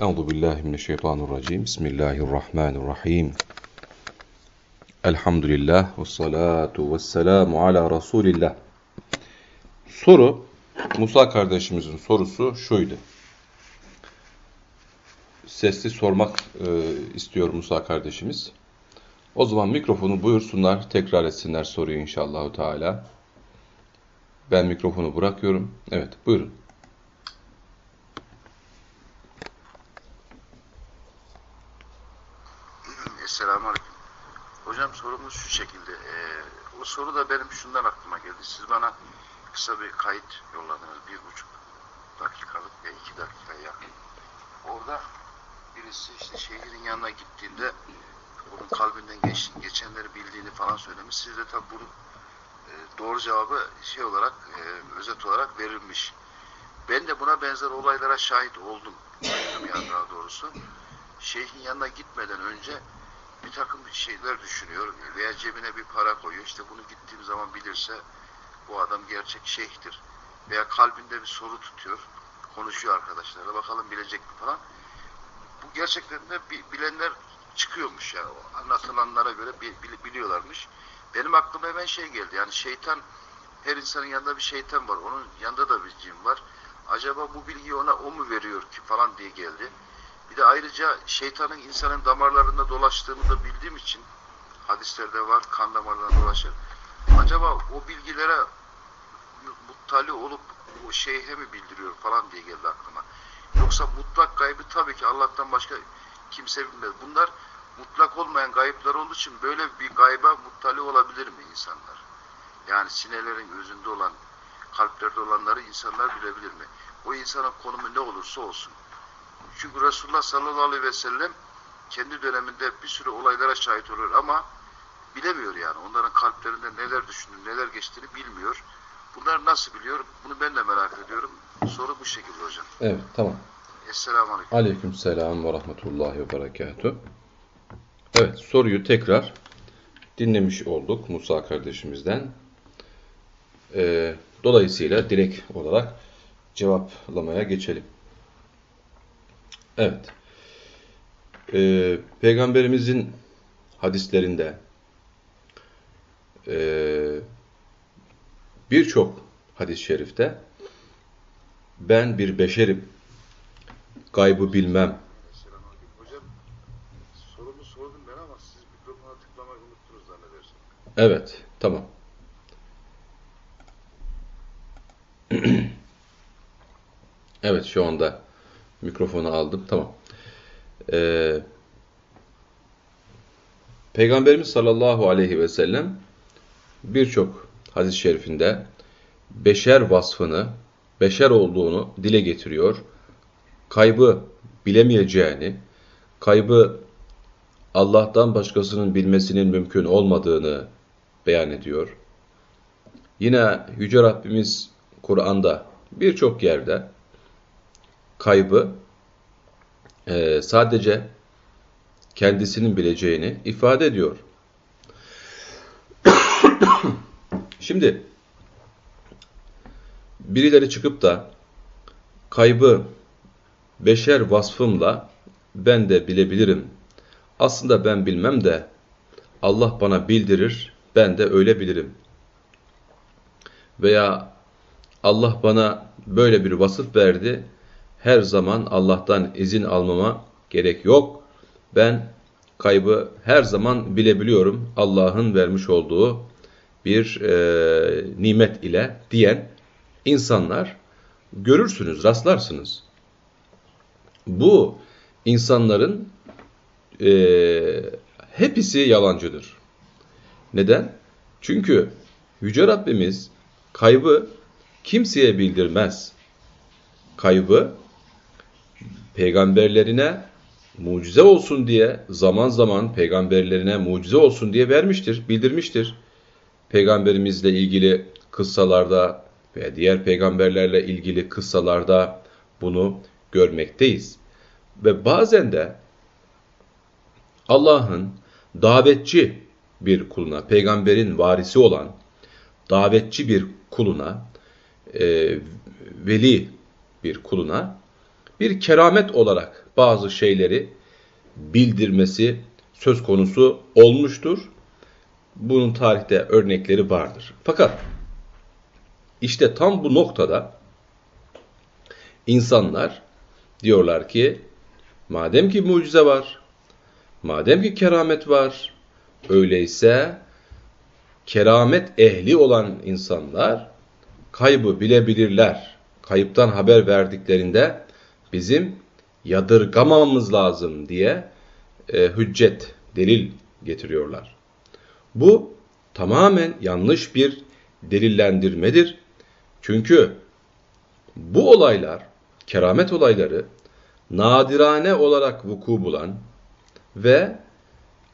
Euzu billahi mineşşeytanirracim. Bismillahirrahmanirrahim. Elhamdülillah ve salatu ve selamu ala Resulillah. Soru, Musa kardeşimizin sorusu şuydu. Sesli sormak e, istiyor Musa kardeşimiz. O zaman mikrofonu buyursunlar, tekrar etsinler soruyu inşallah Teala. Ben mikrofonu bırakıyorum. Evet, buyurun. Esselamu Aleyküm. Hocam sorumuz şu şekilde. Ee, o soru da benim şundan aklıma geldi. Siz bana kısa bir kayıt yolladınız. Bir buçuk dakikalık ve iki dakikaya yakın. Orada birisi işte şehrin yanına gittiğinde onun kalbinden geç, geçenleri bildiğini falan söylemiş. Siz de tabi bunu e, doğru cevabı şey olarak e, özet olarak verilmiş. Ben de buna benzer olaylara şahit oldum. Duydum yani daha doğrusu. Şeyhin yanına gitmeden önce bir takım şeyler düşünüyor veya cebine bir para koyuyor. İşte bunu gittiğim zaman bilirse bu adam gerçek şeyhtir. Veya kalbinde bir soru tutuyor. Konuşuyor arkadaşlarla bakalım bilecek mi falan. Bu gerçekten de bilenler çıkıyormuş yani anlatılanlara göre biliyorlarmış. Benim aklıma hemen şey geldi yani şeytan her insanın yanında bir şeytan var. Onun yanında da bir cin var. Acaba bu bilgiyi ona o mu veriyor ki falan diye geldi. Bir de ayrıca şeytanın insanın damarlarında dolaştığını da bildiğim için hadislerde var kan damarlarında dolaşır. Acaba o bilgilere muttali olup o şeyhe mi bildiriyor falan diye geldi aklıma. Yoksa mutlak gaybı tabii ki Allah'tan başka kimse bilmez. Bunlar mutlak olmayan gayıplar olduğu için böyle bir gayba muttali olabilir mi insanlar? Yani sinelerin özünde olan, kalplerde olanları insanlar bilebilir mi? O insanın konumu ne olursa olsun. Çünkü Resulullah sallallahu aleyhi ve sellem kendi döneminde bir sürü olaylara şahit oluyor ama bilemiyor yani. Onların kalplerinde neler düşündüğünü, neler geçtiğini bilmiyor. Bunlar nasıl biliyor? Bunu ben de merak ediyorum. Soru bu şekilde hocam. Evet, tamam. Esselamu aleyküm. Aleyküm selam ve rahmetullahi ve berekatuhu. Evet, soruyu tekrar dinlemiş olduk Musa kardeşimizden. Ee, dolayısıyla direkt olarak cevaplamaya geçelim. Evet. Ee, Peygamberimizin hadislerinde e, birçok hadis-i şerifte ben bir beşerim, gaybı bilmem. Hocam sorumu sordum ben ama siz mikrofona tıklamayı unuttunuz zannedersem. Evet, tamam. evet, şu anda Mikrofonu aldım. Tamam. Ee, Peygamberimiz sallallahu aleyhi ve sellem birçok hadis-i şerifinde beşer vasfını, beşer olduğunu dile getiriyor. Kaybı bilemeyeceğini, kaybı Allah'tan başkasının bilmesinin mümkün olmadığını beyan ediyor. Yine Yüce Rabbimiz Kur'an'da birçok yerde kaybı e, sadece kendisinin bileceğini ifade ediyor. Şimdi birileri çıkıp da kaybı beşer vasfımla ben de bilebilirim. Aslında ben bilmem de Allah bana bildirir, ben de öyle bilirim. Veya Allah bana böyle bir vasıf verdi, her zaman Allah'tan izin almama gerek yok. Ben kaybı her zaman bilebiliyorum Allah'ın vermiş olduğu bir e, nimet ile diyen insanlar görürsünüz, rastlarsınız. Bu insanların e, hepsi yalancıdır. Neden? Çünkü Yüce Rabbimiz kaybı kimseye bildirmez. Kaybı peygamberlerine mucize olsun diye zaman zaman peygamberlerine mucize olsun diye vermiştir, bildirmiştir. Peygamberimizle ilgili kıssalarda ve diğer peygamberlerle ilgili kıssalarda bunu görmekteyiz. Ve bazen de Allah'ın davetçi bir kuluna, peygamberin varisi olan davetçi bir kuluna, e, veli bir kuluna bir keramet olarak bazı şeyleri bildirmesi söz konusu olmuştur. Bunun tarihte örnekleri vardır. Fakat işte tam bu noktada insanlar diyorlar ki madem ki mucize var, madem ki keramet var, öyleyse keramet ehli olan insanlar kaybı bilebilirler. Kayıptan haber verdiklerinde bizim yadırgamamamız lazım diye e, hüccet, delil getiriyorlar. Bu tamamen yanlış bir delillendirmedir. Çünkü bu olaylar, keramet olayları nadirane olarak vuku bulan ve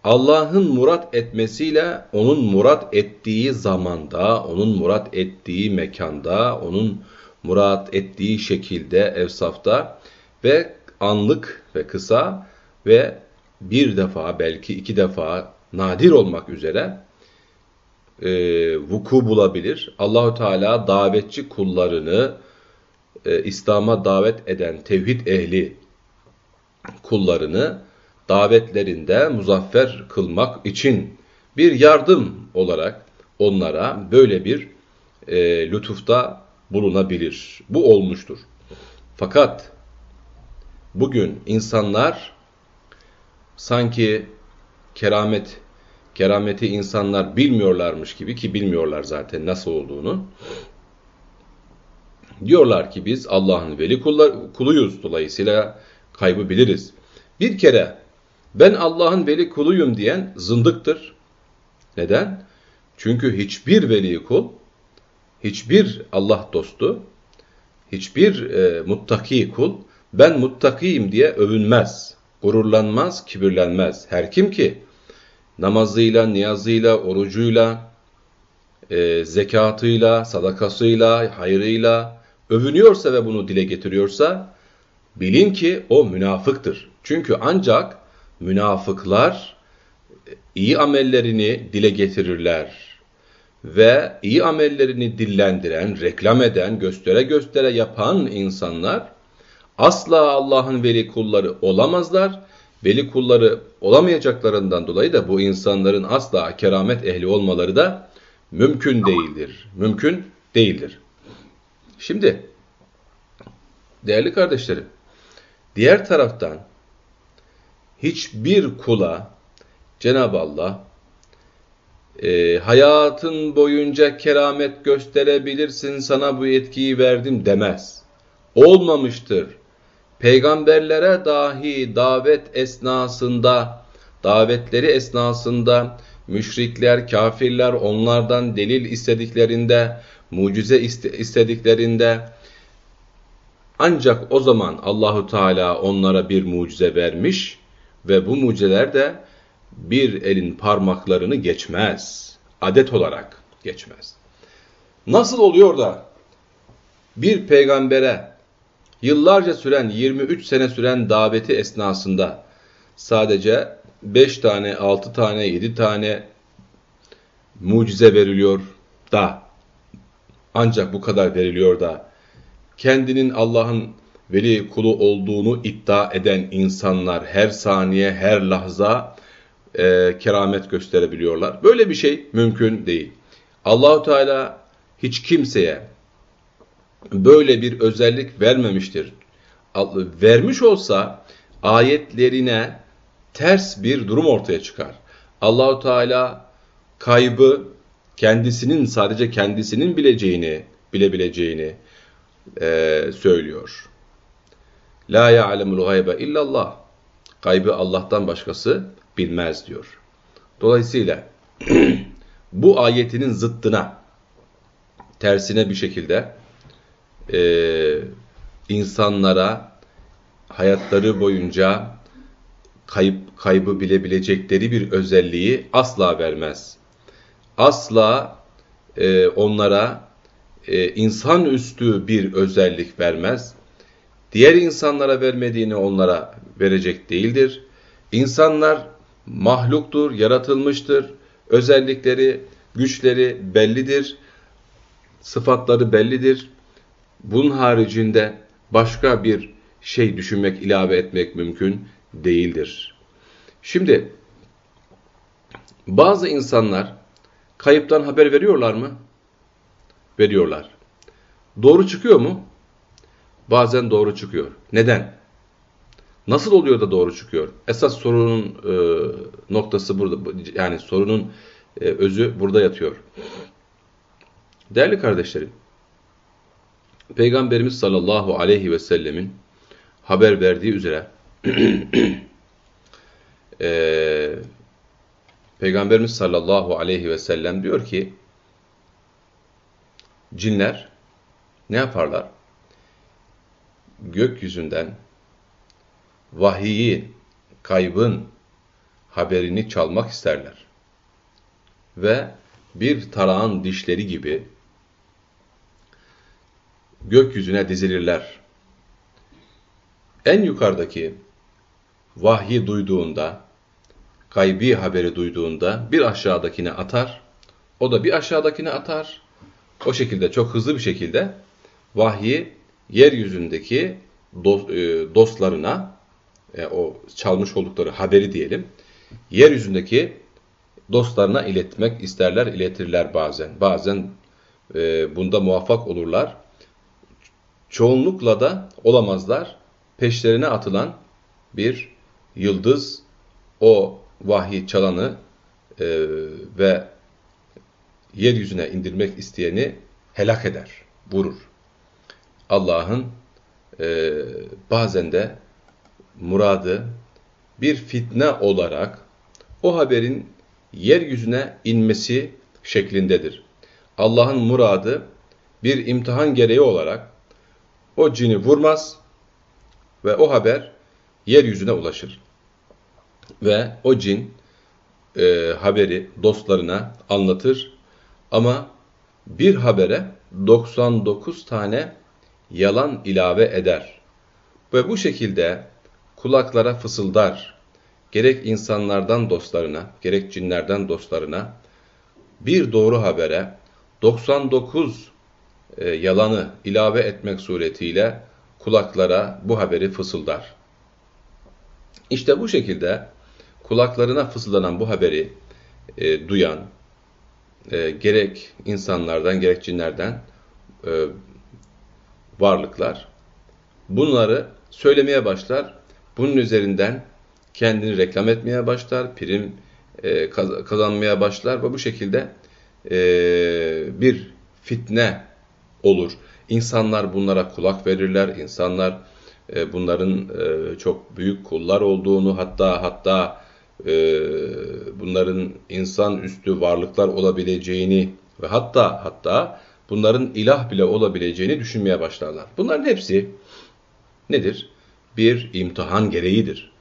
Allah'ın murat etmesiyle onun murat ettiği zamanda, onun murat ettiği mekanda, onun murat ettiği şekilde, evsafta ve anlık ve kısa ve bir defa belki iki defa nadir olmak üzere e, vuku bulabilir. Allahu Teala davetçi kullarını e, İslam'a davet eden tevhid ehli kullarını davetlerinde muzaffer kılmak için bir yardım olarak onlara böyle bir e, lütufta bulunabilir. Bu olmuştur. Fakat bugün insanlar sanki keramet kerameti insanlar bilmiyorlarmış gibi ki bilmiyorlar zaten nasıl olduğunu. Diyorlar ki biz Allah'ın veli kuluyuz dolayısıyla kaybı biliriz. Bir kere ben Allah'ın veli kuluyum diyen zındıktır. Neden? Çünkü hiçbir veli kul, hiçbir Allah dostu, hiçbir e, muttaki kul ben muttakiyim diye övünmez, gururlanmaz, kibirlenmez. Her kim ki namazıyla, niyazıyla, orucuyla, e, zekatıyla, sadakasıyla, hayrıyla övünüyorsa ve bunu dile getiriyorsa bilin ki o münafıktır. Çünkü ancak münafıklar iyi amellerini dile getirirler ve iyi amellerini dillendiren, reklam eden, göstere göstere yapan insanlar asla Allah'ın veli kulları olamazlar. Veli kulları olamayacaklarından dolayı da bu insanların asla keramet ehli olmaları da mümkün değildir. Mümkün değildir. Şimdi değerli kardeşlerim, diğer taraftan hiçbir kula Cenab-ı Allah e, hayatın boyunca keramet gösterebilirsin sana bu etkiyi verdim demez. Olmamıştır. Peygamberlere dahi davet esnasında, davetleri esnasında müşrikler, kafirler onlardan delil istediklerinde, mucize istediklerinde ancak o zaman Allahu Teala onlara bir mucize vermiş ve bu mucizeler de bir elin parmaklarını geçmez. Adet olarak geçmez. Nasıl oluyor da bir peygambere yıllarca süren 23 sene süren daveti esnasında sadece 5 tane, 6 tane, 7 tane mucize veriliyor da ancak bu kadar veriliyor da kendinin Allah'ın veli kulu olduğunu iddia eden insanlar her saniye, her lahza e, keramet gösterebiliyorlar. Böyle bir şey mümkün değil. Allahu Teala hiç kimseye böyle bir özellik vermemiştir. Vermiş olsa ayetlerine ters bir durum ortaya çıkar. Allahu Teala kaybı kendisinin sadece kendisinin bileceğini, bilebileceğini e, söylüyor. La ya'lemul gaybe illallah. Kaybı Allah'tan başkası bilmez diyor. Dolayısıyla bu ayetinin zıttına, tersine bir şekilde e, insanlara hayatları boyunca kayıp kaybı bilebilecekleri bir özelliği asla vermez. Asla e, onlara e, insanüstü bir özellik vermez. Diğer insanlara vermediğini onlara verecek değildir. İnsanlar mahluktur, yaratılmıştır. Özellikleri, güçleri bellidir. Sıfatları bellidir. Bunun haricinde başka bir şey düşünmek, ilave etmek mümkün değildir. Şimdi bazı insanlar kayıptan haber veriyorlar mı? Veriyorlar. Doğru çıkıyor mu? Bazen doğru çıkıyor. Neden? Nasıl oluyor da doğru çıkıyor? Esas sorunun e, noktası burada. Yani sorunun e, özü burada yatıyor. Değerli kardeşlerim, Peygamberimiz sallallahu aleyhi ve sellemin haber verdiği üzere e, Peygamberimiz sallallahu aleyhi ve sellem diyor ki cinler ne yaparlar? Gökyüzünden vahiyi, kaybın haberini çalmak isterler. Ve bir tarağın dişleri gibi gökyüzüne dizilirler. En yukarıdaki vahyi duyduğunda, gaybi haberi duyduğunda bir aşağıdakine atar, o da bir aşağıdakine atar. O şekilde çok hızlı bir şekilde vahyi yeryüzündeki e, dostlarına, e, o çalmış oldukları haberi diyelim, yeryüzündeki dostlarına iletmek isterler, iletirler bazen. Bazen e, bunda muvaffak olurlar. Çoğunlukla da olamazlar. Peşlerine atılan bir yıldız o vahyi çalanı e, ve yeryüzüne indirmek isteyeni helak eder, vurur. Allah'ın e, bazen de muradı bir fitne olarak o haberin yeryüzüne inmesi şeklindedir. Allah'ın muradı bir imtihan gereği olarak o cini vurmaz ve o haber yeryüzüne ulaşır. Ve o cin e, haberi dostlarına anlatır ama bir habere 99 tane yalan ilave eder. Ve bu şekilde kulaklara fısıldar. Gerek insanlardan dostlarına, gerek cinlerden dostlarına bir doğru habere 99 e, yalanı ilave etmek suretiyle kulaklara bu haberi fısıldar. İşte bu şekilde kulaklarına fısıldanan bu haberi e, duyan, e, gerek insanlardan gerek cinlerden e, varlıklar bunları söylemeye başlar. Bunun üzerinden kendini reklam etmeye başlar, prim e, kazanmaya başlar ve bu şekilde e, bir fitne olur. İnsanlar bunlara kulak verirler, insanlar e, bunların e, çok büyük kullar olduğunu hatta hatta e, bunların insan üstü varlıklar olabileceğini ve hatta hatta bunların ilah bile olabileceğini düşünmeye başlarlar. Bunların hepsi nedir? Bir imtihan gereğidir.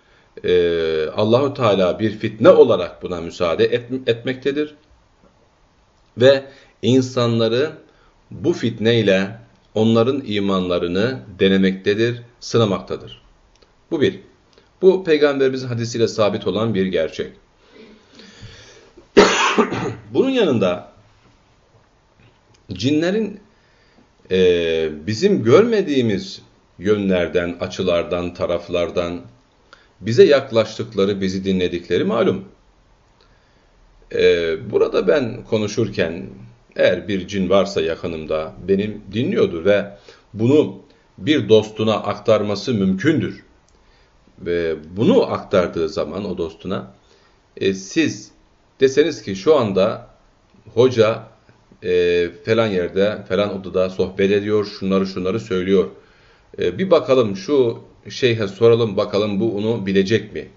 Ee, Allahu Teala bir fitne olarak buna müsaade et, etmektedir ve insanları bu fitneyle onların imanlarını denemektedir, sınamaktadır. Bu bir. Bu peygamberimizin hadisiyle sabit olan bir gerçek. Bunun yanında cinlerin e, bizim görmediğimiz yönlerden, açılardan, taraflardan bize yaklaştıkları, bizi dinledikleri malum. E, burada ben konuşurken eğer bir cin varsa yakınımda benim dinliyordur ve bunu bir dostuna aktarması mümkündür. Ve bunu aktardığı zaman o dostuna e, siz deseniz ki şu anda hoca e, falan yerde falan odada sohbet ediyor şunları şunları söylüyor. E, bir bakalım şu şeyhe soralım bakalım bu onu bilecek mi?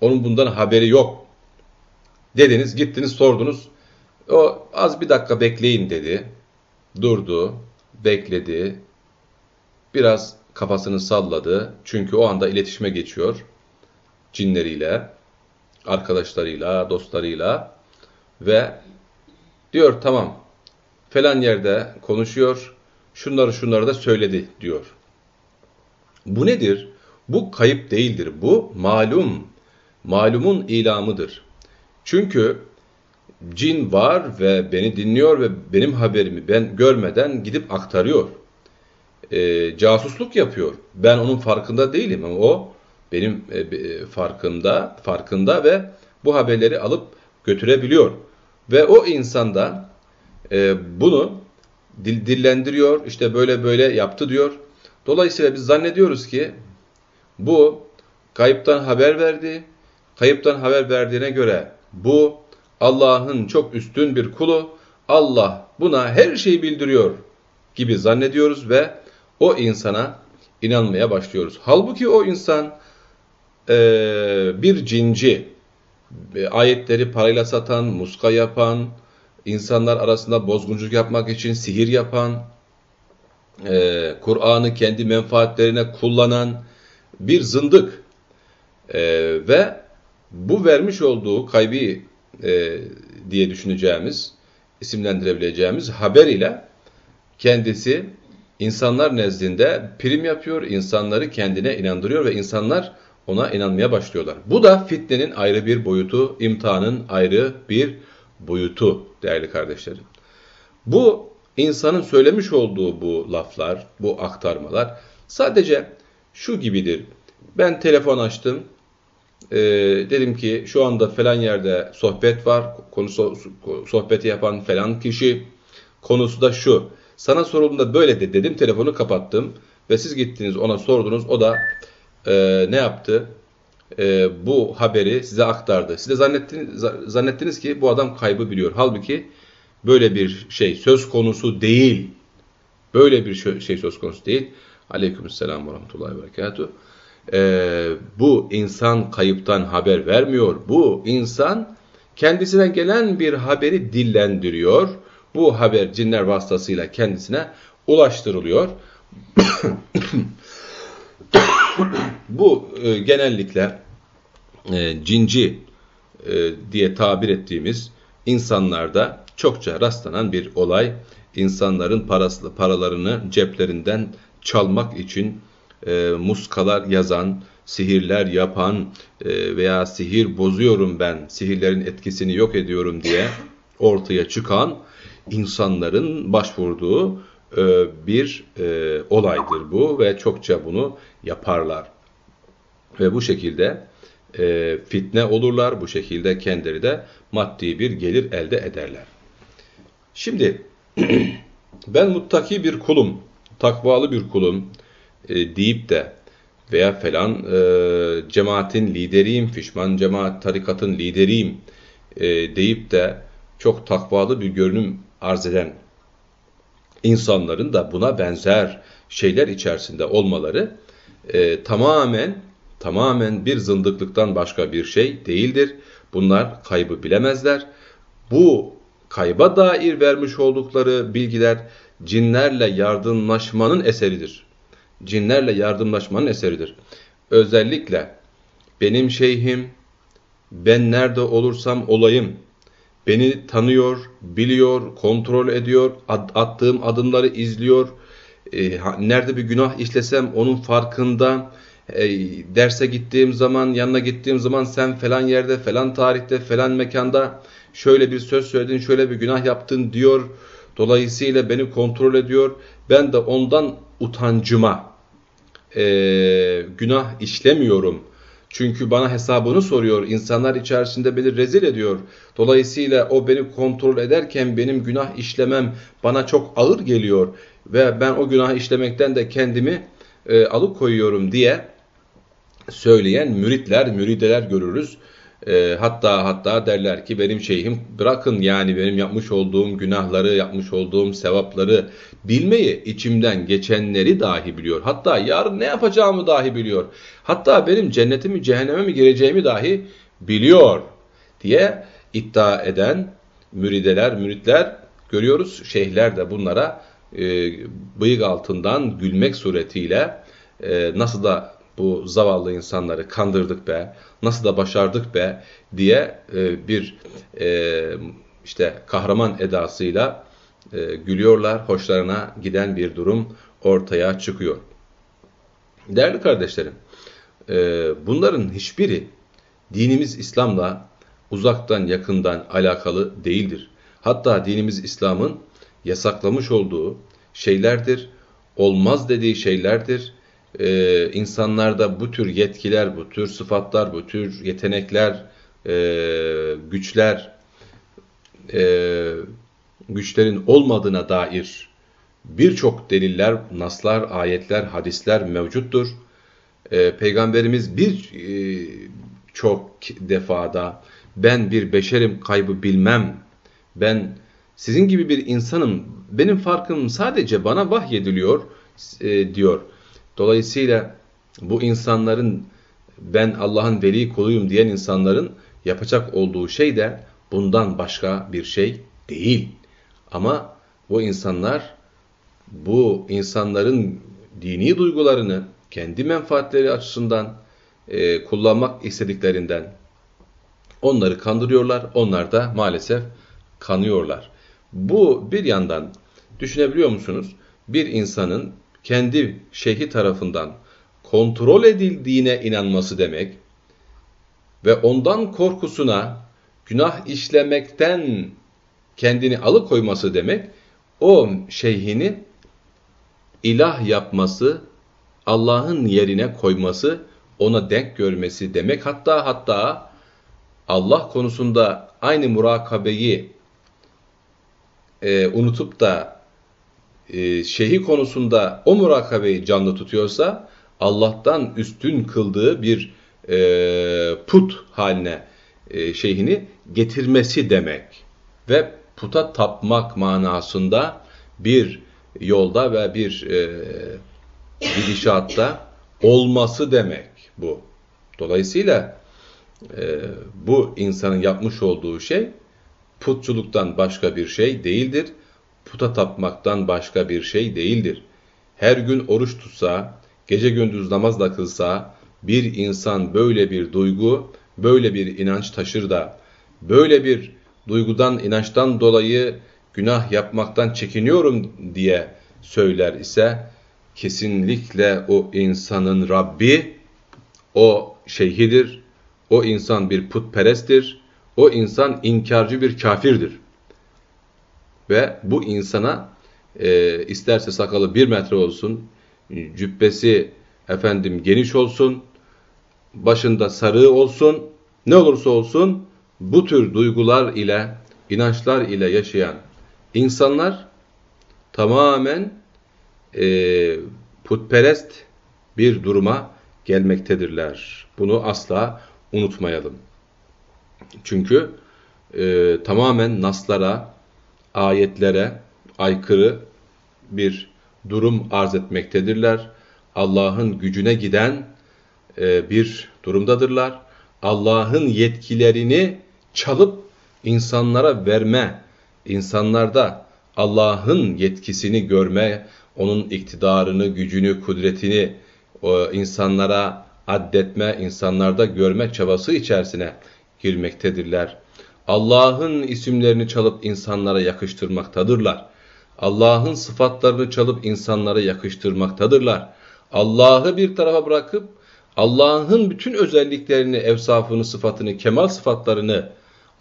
Onun bundan haberi yok. Dediniz gittiniz sordunuz. O az bir dakika bekleyin dedi. Durdu, bekledi. Biraz kafasını salladı. Çünkü o anda iletişime geçiyor. Cinleriyle, arkadaşlarıyla, dostlarıyla ve diyor tamam falan yerde konuşuyor. Şunları şunları da söyledi diyor. Bu nedir? Bu kayıp değildir. Bu malum. Malumun ilamıdır. Çünkü cin var ve beni dinliyor ve benim haberimi ben görmeden gidip aktarıyor. e, casusluk yapıyor. Ben onun farkında değilim ama o benim e, e, farkında, farkında ve bu haberleri alıp götürebiliyor. Ve o insanda e, bunu dil, dillendiriyor, işte böyle böyle yaptı diyor. Dolayısıyla biz zannediyoruz ki bu kayıptan haber verdi. Kayıptan haber verdiğine göre bu Allah'ın çok üstün bir kulu. Allah buna her şeyi bildiriyor gibi zannediyoruz ve o insana inanmaya başlıyoruz. Halbuki o insan e, bir cinci, e, ayetleri parayla satan, muska yapan, insanlar arasında bozgunculuk yapmak için sihir yapan, e, Kur'an'ı kendi menfaatlerine kullanan bir zındık. E, ve bu vermiş olduğu kaybi e, diye düşüneceğimiz, isimlendirebileceğimiz haber ile kendisi insanlar nezdinde prim yapıyor, insanları kendine inandırıyor ve insanlar ona inanmaya başlıyorlar. Bu da fitnenin ayrı bir boyutu, imtihanın ayrı bir boyutu değerli kardeşlerim. Bu insanın söylemiş olduğu bu laflar, bu aktarmalar sadece şu gibidir. Ben telefon açtım, e, dedim ki şu anda falan yerde sohbet var, konusu sohbeti yapan falan kişi, konusu da şu. Sana sorulduğunda böyle de dedim, telefonu kapattım ve siz gittiniz ona sordunuz, o da e, ne yaptı? E, bu haberi size aktardı. Siz de zannettiniz, zannettiniz ki bu adam kaybı biliyor. Halbuki böyle bir şey söz konusu değil. Böyle bir şey söz konusu değil. Aleykümselam ve rahmetullahi ve berekatuhu. Ee, bu insan kayıptan haber vermiyor. Bu insan kendisine gelen bir haberi dillendiriyor. Bu haber cinler vasıtasıyla kendisine ulaştırılıyor. bu e, genellikle e, cinci e, diye tabir ettiğimiz insanlarda çokça rastlanan bir olay. İnsanların parası, paralarını ceplerinden çalmak için e, muskalar yazan, sihirler yapan e, veya sihir bozuyorum ben, sihirlerin etkisini yok ediyorum diye ortaya çıkan insanların başvurduğu e, bir e, olaydır bu ve çokça bunu yaparlar. Ve bu şekilde e, fitne olurlar, bu şekilde kendileri de maddi bir gelir elde ederler. Şimdi ben muttaki bir kulum, takvalı bir kulum e, deyip de veya falan e, cemaatin lideriyim, fişman cemaat tarikatın lideriyim e, deyip de çok takvalı bir görünüm arz eden insanların da buna benzer şeyler içerisinde olmaları e, tamamen tamamen bir zındıklıktan başka bir şey değildir. Bunlar kaybı bilemezler. Bu kayba dair vermiş oldukları bilgiler cinlerle yardımlaşmanın eseridir. Cinlerle yardımlaşmanın eseridir. Özellikle benim şeyhim, ben nerede olursam olayım, beni tanıyor, biliyor, kontrol ediyor, attığım adımları izliyor, e, nerede bir günah işlesem onun farkında, e, derse gittiğim zaman, yanına gittiğim zaman sen falan yerde, falan tarihte, falan mekanda şöyle bir söz söyledin, şöyle bir günah yaptın diyor. Dolayısıyla beni kontrol ediyor. Ben de ondan utancıma e, günah işlemiyorum. Çünkü bana hesabını soruyor. İnsanlar içerisinde beni rezil ediyor. Dolayısıyla o beni kontrol ederken benim günah işlemem bana çok ağır geliyor. Ve ben o günah işlemekten de kendimi e, alıkoyuyorum diye söyleyen müritler, mürideler görürüz. E, hatta hatta derler ki benim şeyhim bırakın yani benim yapmış olduğum günahları, yapmış olduğum sevapları bilmeyi içimden geçenleri dahi biliyor. Hatta yarın ne yapacağımı dahi biliyor. Hatta benim cennetimi cehenneme mi gireceğimi dahi biliyor diye iddia eden mürideler, müritler görüyoruz. Şeyhler de bunlara e, bıyık altından gülmek suretiyle e, nasıl da bu zavallı insanları kandırdık be, nasıl da başardık be diye e, bir e, işte kahraman edasıyla e, gülüyorlar, hoşlarına giden bir durum ortaya çıkıyor. Değerli kardeşlerim, e, bunların hiçbiri dinimiz İslam'la uzaktan yakından alakalı değildir. Hatta dinimiz İslam'ın yasaklamış olduğu şeylerdir. olmaz dediği şeylerdir. Ee, insanlarda bu tür yetkiler, bu tür sıfatlar, bu tür yetenekler, e, güçler, e, güçlerin olmadığına dair birçok deliller, naslar, ayetler, hadisler mevcuttur. E, Peygamberimiz bir e, çok defada ben bir beşerim kaybı bilmem, ben sizin gibi bir insanım, benim farkım sadece bana vahyediliyor e, diyor. Dolayısıyla bu insanların ben Allah'ın veli kuluyum diyen insanların yapacak olduğu şey de bundan başka bir şey değil. Ama bu insanlar bu insanların dini duygularını kendi menfaatleri açısından e, kullanmak istediklerinden onları kandırıyorlar. Onlar da maalesef kanıyorlar. Bu bir yandan düşünebiliyor musunuz? Bir insanın kendi şeyhi tarafından kontrol edildiğine inanması demek ve ondan korkusuna günah işlemekten kendini alıkoyması demek o şeyhini ilah yapması, Allah'ın yerine koyması, ona denk görmesi demek. Hatta hatta Allah konusunda aynı murakabeyi e, unutup da e, şeyhi konusunda o murakabeyi canlı tutuyorsa Allah'tan üstün kıldığı bir e, put haline e, şeyhini getirmesi demek. Ve puta tapmak manasında bir yolda ve bir e, gidişatta olması demek bu. Dolayısıyla e, bu insanın yapmış olduğu şey putçuluktan başka bir şey değildir. Puta tapmaktan başka bir şey değildir. Her gün oruç tutsa, gece gündüz namazla kılsa, bir insan böyle bir duygu, böyle bir inanç taşır da, böyle bir duygudan, inançtan dolayı günah yapmaktan çekiniyorum diye söyler ise, kesinlikle o insanın Rabbi, o şeyhidir, o insan bir putperesttir, o insan inkarcı bir kafirdir. Ve bu insana e, isterse sakalı bir metre olsun, cübbesi efendim geniş olsun, başında sarığı olsun, ne olursa olsun bu tür duygular ile, inançlar ile yaşayan insanlar tamamen e, putperest bir duruma gelmektedirler. Bunu asla unutmayalım. Çünkü e, tamamen naslara, ayetlere aykırı bir durum arz etmektedirler. Allah'ın gücüne giden e, bir durumdadırlar. Allah'ın yetkilerini çalıp insanlara verme, insanlarda Allah'ın yetkisini görme, onun iktidarını, gücünü, kudretini o insanlara addetme, insanlarda görme çabası içerisine girmektedirler. Allah'ın isimlerini çalıp insanlara yakıştırmaktadırlar. Allah'ın sıfatlarını çalıp insanlara yakıştırmaktadırlar. Allah'ı bir tarafa bırakıp Allah'ın bütün özelliklerini, evsafını, sıfatını, kemal sıfatlarını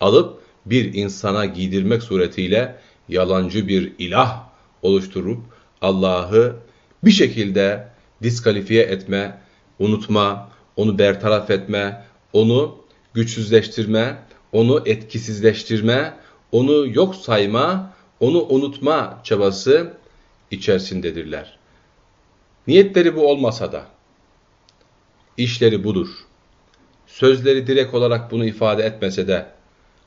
alıp bir insana giydirmek suretiyle yalancı bir ilah oluşturup Allah'ı bir şekilde diskalifiye etme, unutma, onu bertaraf etme, onu güçsüzleştirme, onu etkisizleştirme, onu yok sayma, onu unutma çabası içerisindedirler. Niyetleri bu olmasa da, işleri budur. Sözleri direkt olarak bunu ifade etmese de,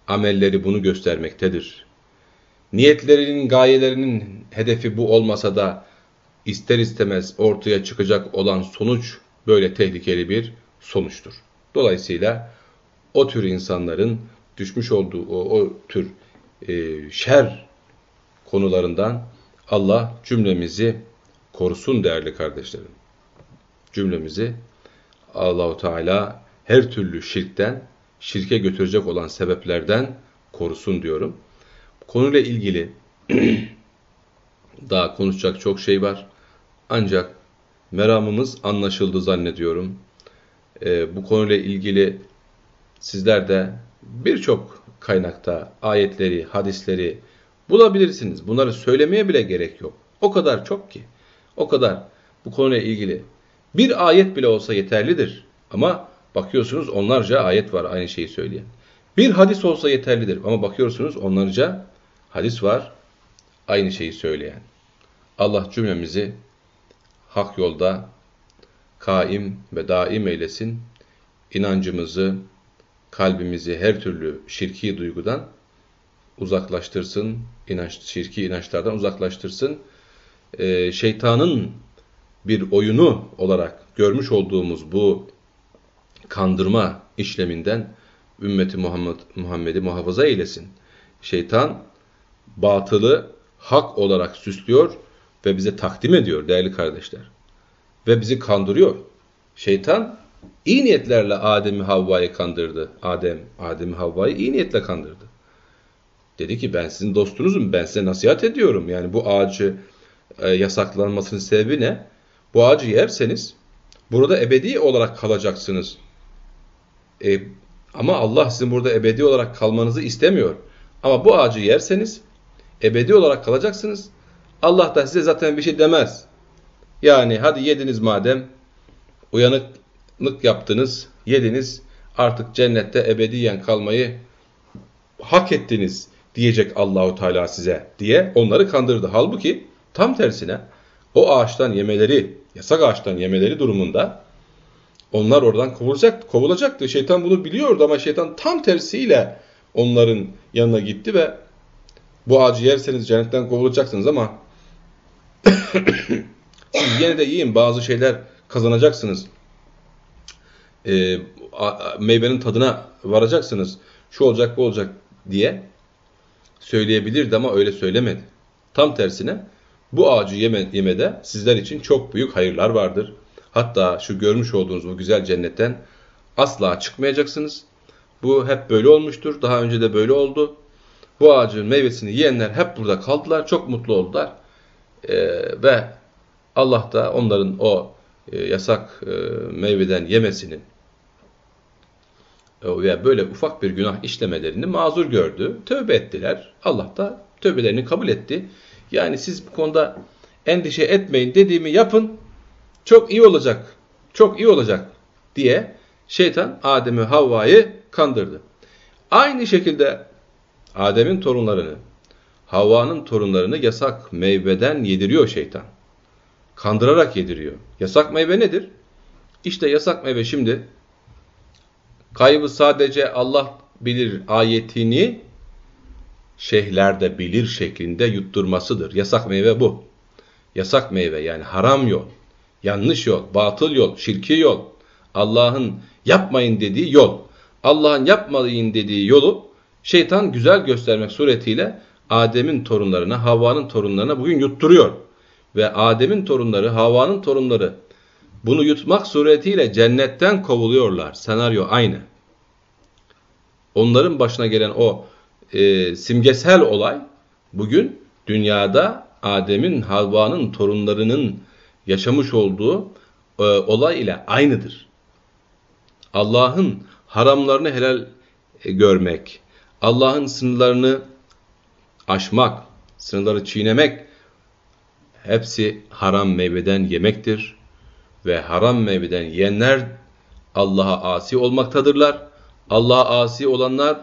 amelleri bunu göstermektedir. Niyetlerinin, gayelerinin hedefi bu olmasa da, ister istemez ortaya çıkacak olan sonuç böyle tehlikeli bir sonuçtur. Dolayısıyla o tür insanların düşmüş olduğu o, o tür e, şer konularından Allah cümlemizi korusun değerli kardeşlerim. Cümlemizi Allahu Teala her türlü şirkten, şirke götürecek olan sebeplerden korusun diyorum. Konuyla ilgili daha konuşacak çok şey var. Ancak meramımız anlaşıldı zannediyorum. Ee, bu konuyla ilgili sizler de birçok kaynakta ayetleri, hadisleri bulabilirsiniz. Bunları söylemeye bile gerek yok. O kadar çok ki. O kadar. Bu konuyla ilgili. Bir ayet bile olsa yeterlidir. Ama bakıyorsunuz onlarca ayet var aynı şeyi söyleyen. Bir hadis olsa yeterlidir. Ama bakıyorsunuz onlarca hadis var aynı şeyi söyleyen. Allah cümlemizi hak yolda kaim ve daim eylesin. İnancımızı, kalbimizi her türlü şirki duygudan uzaklaştırsın. İnanç, şirki inançlardan uzaklaştırsın. Ee, şeytanın bir oyunu olarak görmüş olduğumuz bu kandırma işleminden ümmeti Muhammed Muhammed'i muhafaza eylesin. Şeytan batılı hak olarak süslüyor ve bize takdim ediyor değerli kardeşler. Ve bizi kandırıyor. Şeytan iyi niyetlerle Adem'i Havva'yı kandırdı. Adem, Adem'i Havva'yı iyi niyetle kandırdı. Dedi ki ben sizin dostunuzum, ben size nasihat ediyorum. Yani bu ağacı e, yasaklanmasının sebebi ne? Bu ağacı yerseniz burada ebedi olarak kalacaksınız. E, ama Allah sizin burada ebedi olarak kalmanızı istemiyor. Ama bu ağacı yerseniz ebedi olarak kalacaksınız. Allah da size zaten bir şey demez. Yani hadi yediniz madem, uyanıklık yaptınız, yediniz, artık cennette ebediyen kalmayı hak ettiniz diyecek Allahu Teala size diye onları kandırdı. Halbuki tam tersine o ağaçtan yemeleri, yasak ağaçtan yemeleri durumunda onlar oradan kovulacak, kovulacaktı. Şeytan bunu biliyordu ama şeytan tam tersiyle onların yanına gitti ve bu ağacı yerseniz cennetten kovulacaksınız ama siz yine de yiyin bazı şeyler kazanacaksınız. E, meyvenin tadına varacaksınız. Şu olacak bu olacak diye söyleyebilirdi ama öyle söylemedi. Tam tersine bu ağacı yeme, yemede sizler için çok büyük hayırlar vardır. Hatta şu görmüş olduğunuz bu güzel cennetten asla çıkmayacaksınız. Bu hep böyle olmuştur. Daha önce de böyle oldu. Bu ağacın meyvesini yiyenler hep burada kaldılar. Çok mutlu oldular. Ee, ve Allah da onların o e, yasak e, meyveden yemesinin e, veya böyle ufak bir günah işlemelerini mazur gördü. Tövbe ettiler. Allah da tövbelerini kabul etti. Yani siz bu konuda endişe etmeyin dediğimi yapın. Çok iyi olacak. Çok iyi olacak diye şeytan Adem'i Havva'yı kandırdı. Aynı şekilde Adem'in torunlarını, Havva'nın torunlarını yasak meyveden yediriyor şeytan. Kandırarak yediriyor. Yasak meyve nedir? İşte yasak meyve şimdi kaybı sadece Allah bilir ayetini şeyhler de bilir şeklinde yutturmasıdır. Yasak meyve bu. Yasak meyve yani haram yol, yanlış yol, batıl yol, şirki yol, Allah'ın yapmayın dediği yol. Allah'ın yapmayın dediği yolu şeytan güzel göstermek suretiyle Adem'in torunlarına, Havva'nın torunlarına bugün yutturuyor. Ve Adem'in torunları, Havva'nın torunları bunu yutmak suretiyle cennetten kovuluyorlar. Senaryo aynı. Onların başına gelen o e, simgesel olay bugün dünyada Adem'in, Havva'nın torunlarının yaşamış olduğu e, olay ile aynıdır. Allah'ın haramlarını helal görmek, Allah'ın sınırlarını aşmak, sınırları çiğnemek hepsi haram meyveden yemektir. Ve haram meyveden yiyenler Allah'a asi olmaktadırlar. Allah'a asi olanlar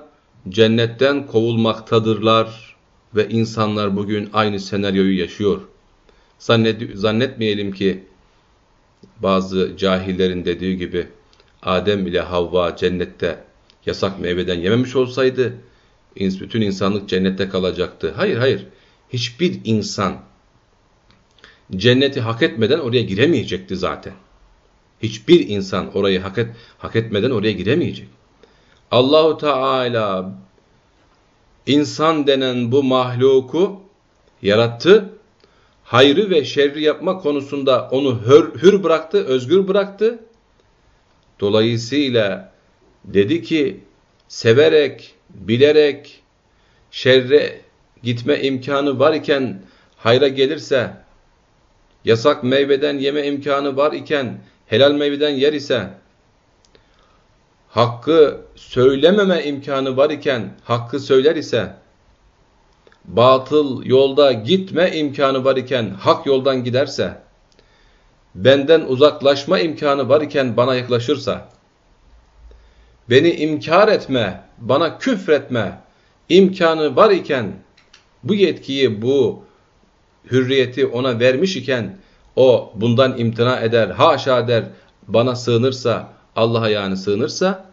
cennetten kovulmaktadırlar ve insanlar bugün aynı senaryoyu yaşıyor. Zannet, zannetmeyelim ki bazı cahillerin dediği gibi Adem ile Havva cennette yasak meyveden yememiş olsaydı bütün insanlık cennette kalacaktı. Hayır hayır. Hiçbir insan cenneti hak etmeden oraya giremeyecekti zaten. Hiçbir insan orayı hak, et, hak etmeden oraya giremeyecek. Allahu Teala insan denen bu mahluku yarattı. Hayrı ve şerri yapma konusunda onu hür, hür bıraktı, özgür bıraktı. Dolayısıyla dedi ki severek, bilerek şerre gitme imkanı var iken hayra gelirse, yasak meyveden yeme imkanı var iken helal meyveden yer ise, hakkı söylememe imkanı var iken hakkı söyler ise, batıl yolda gitme imkanı var iken hak yoldan giderse, benden uzaklaşma imkanı var iken bana yaklaşırsa, beni imkar etme, bana küfretme imkanı var iken, bu yetkiyi, bu hürriyeti ona vermiş iken, o bundan imtina eder, haşa der, bana sığınırsa, Allah'a yani sığınırsa,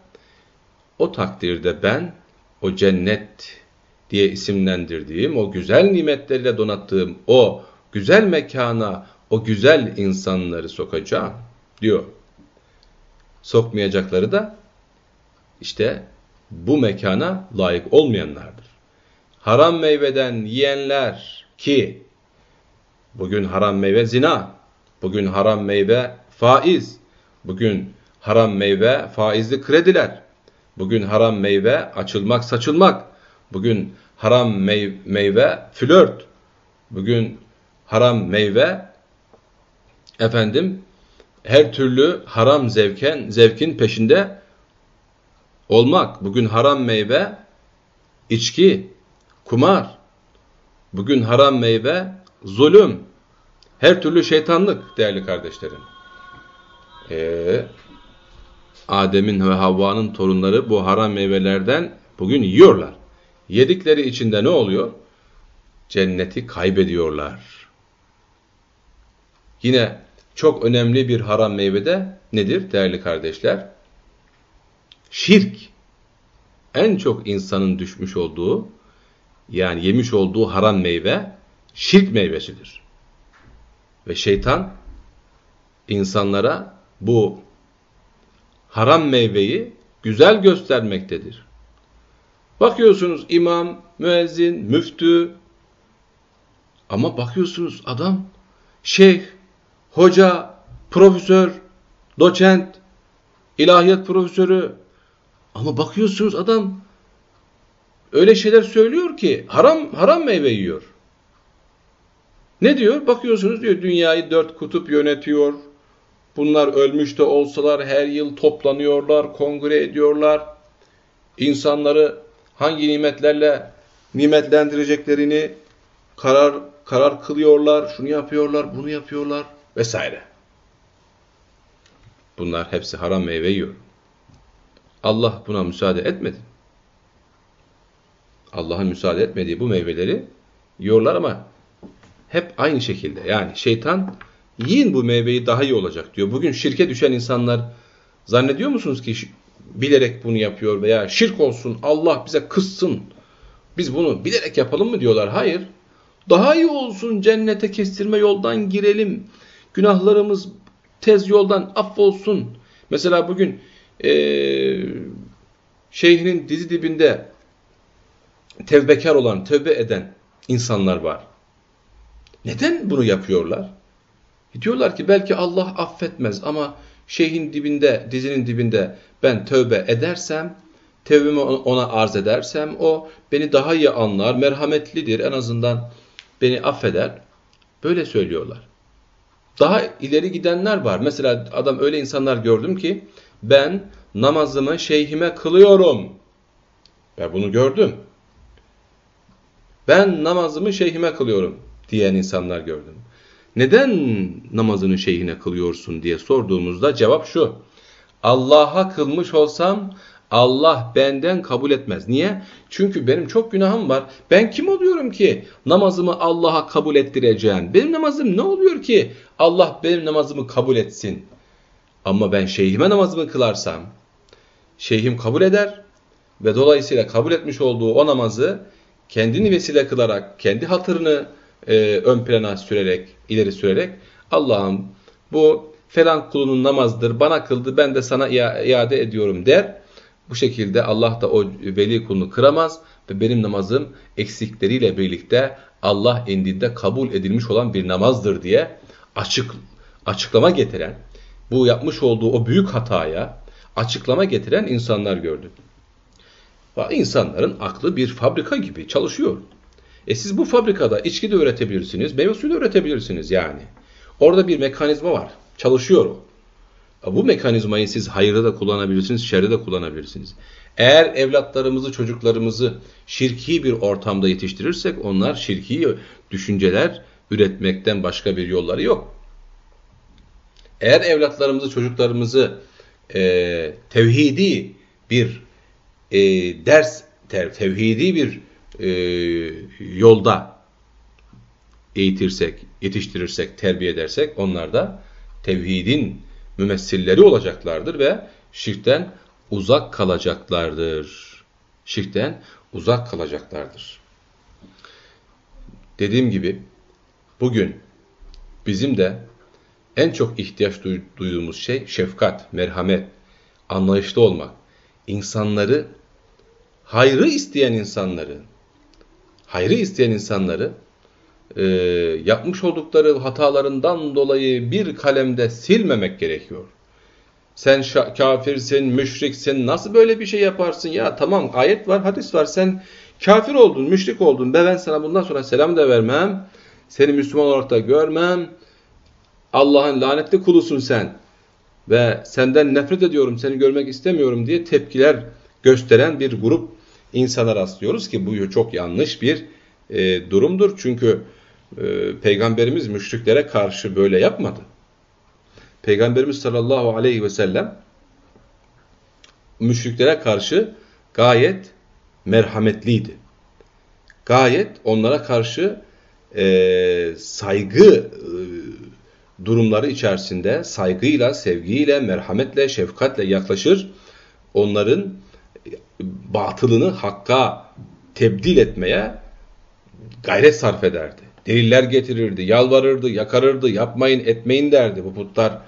o takdirde ben o cennet diye isimlendirdiğim, o güzel nimetleriyle donattığım o güzel mekana, o güzel insanları sokacağım diyor. Sokmayacakları da işte bu mekana layık olmayanlardır. Haram meyveden yiyenler ki bugün haram meyve zina, bugün haram meyve faiz, bugün haram meyve faizli krediler, bugün haram meyve açılmak saçılmak, bugün haram meyve flört, bugün haram meyve efendim her türlü haram zevken zevkin peşinde olmak. Bugün haram meyve içki, kumar. Bugün haram meyve zulüm. Her türlü şeytanlık değerli kardeşlerim. Ee, Adem'in ve Havva'nın torunları bu haram meyvelerden bugün yiyorlar. Yedikleri içinde ne oluyor? Cenneti kaybediyorlar. Yine çok önemli bir haram meyvede nedir değerli kardeşler? Şirk. En çok insanın düşmüş olduğu yani yemiş olduğu haram meyve şirk meyvesidir. Ve şeytan insanlara bu haram meyveyi güzel göstermektedir. Bakıyorsunuz imam, müezzin, müftü ama bakıyorsunuz adam şeyh, hoca, profesör, doçent, ilahiyat profesörü ama bakıyorsunuz adam öyle şeyler söylüyor ki haram haram meyve yiyor. Ne diyor? Bakıyorsunuz diyor dünyayı dört kutup yönetiyor. Bunlar ölmüş de olsalar her yıl toplanıyorlar, kongre ediyorlar. İnsanları hangi nimetlerle nimetlendireceklerini karar karar kılıyorlar, şunu yapıyorlar, bunu yapıyorlar vesaire. Bunlar hepsi haram meyve yiyor. Allah buna müsaade etmedi. Allah'ın müsaade etmediği bu meyveleri yiyorlar ama hep aynı şekilde. Yani şeytan yiyin bu meyveyi daha iyi olacak diyor. Bugün şirke düşen insanlar zannediyor musunuz ki bilerek bunu yapıyor veya şirk olsun Allah bize kızsın biz bunu bilerek yapalım mı diyorlar. Hayır. Daha iyi olsun cennete kestirme yoldan girelim. Günahlarımız tez yoldan affolsun. Mesela bugün e, şeyhinin dizi dibinde tevbekar olan, tövbe eden insanlar var. Neden bunu yapıyorlar? Diyorlar ki belki Allah affetmez ama şeyhin dibinde, dizinin dibinde ben tövbe edersem, tevbemi ona arz edersem o beni daha iyi anlar, merhametlidir en azından beni affeder. Böyle söylüyorlar. Daha ileri gidenler var. Mesela adam öyle insanlar gördüm ki ben namazımı şeyhime kılıyorum. Ben bunu gördüm. Ben namazımı şeyhime kılıyorum diyen insanlar gördüm. Neden namazını şeyhine kılıyorsun diye sorduğumuzda cevap şu. Allah'a kılmış olsam Allah benden kabul etmez. Niye? Çünkü benim çok günahım var. Ben kim oluyorum ki namazımı Allah'a kabul ettireceğim? Benim namazım ne oluyor ki Allah benim namazımı kabul etsin? Ama ben şeyhime namazımı kılarsam, şeyhim kabul eder ve dolayısıyla kabul etmiş olduğu o namazı kendini vesile kılarak, kendi hatırını e, ön plana sürerek, ileri sürerek Allah'ım bu falan kulunun namazdır, bana kıldı, ben de sana iade ediyorum der. Bu şekilde Allah da o veli kulunu kıramaz ve benim namazım eksikleriyle birlikte Allah indinde kabul edilmiş olan bir namazdır diye açık açıklama getiren, bu yapmış olduğu o büyük hataya açıklama getiren insanlar gördüm. Ve insanların aklı bir fabrika gibi çalışıyor. E siz bu fabrikada içki de üretebilirsiniz, meyve suyu da üretebilirsiniz yani. Orada bir mekanizma var, çalışıyor o. Bu mekanizmayı siz hayırda da kullanabilirsiniz, şerde de kullanabilirsiniz. Eğer evlatlarımızı, çocuklarımızı şirki bir ortamda yetiştirirsek onlar şirki düşünceler üretmekten başka bir yolları yok. Eğer evlatlarımızı, çocuklarımızı e, tevhidi bir e, ders, tev, tevhidi bir e, yolda eğitirsek, yetiştirirsek, terbiye edersek onlar da tevhidin mümessilleri olacaklardır ve şirkten uzak kalacaklardır. Şirkten uzak kalacaklardır. Dediğim gibi bugün bizim de en çok ihtiyaç duyduğumuz şey şefkat, merhamet, anlayışlı olmak. İnsanları, hayrı isteyen insanları, hayrı isteyen insanları e, yapmış oldukları hatalarından dolayı bir kalemde silmemek gerekiyor. Sen kafirsin, müşriksin, nasıl böyle bir şey yaparsın ya? Tamam ayet var, hadis var. Sen kafir oldun, müşrik oldun. Be ben sana bundan sonra selam da vermem. Seni Müslüman olarak da görmem. Allah'ın lanetli kulusun sen. Ve senden nefret ediyorum, seni görmek istemiyorum diye tepkiler gösteren bir grup insana rastlıyoruz ki bu çok yanlış bir e, durumdur. Çünkü e, Peygamberimiz müşriklere karşı böyle yapmadı. Peygamberimiz sallallahu aleyhi ve sellem müşriklere karşı gayet merhametliydi. Gayet onlara karşı e, saygı e, durumları içerisinde saygıyla, sevgiyle, merhametle, şefkatle yaklaşır. Onların batılını hakka tebdil etmeye gayret sarf ederdi. Deliller getirirdi, yalvarırdı, yakarırdı, yapmayın, etmeyin derdi. Bu putlar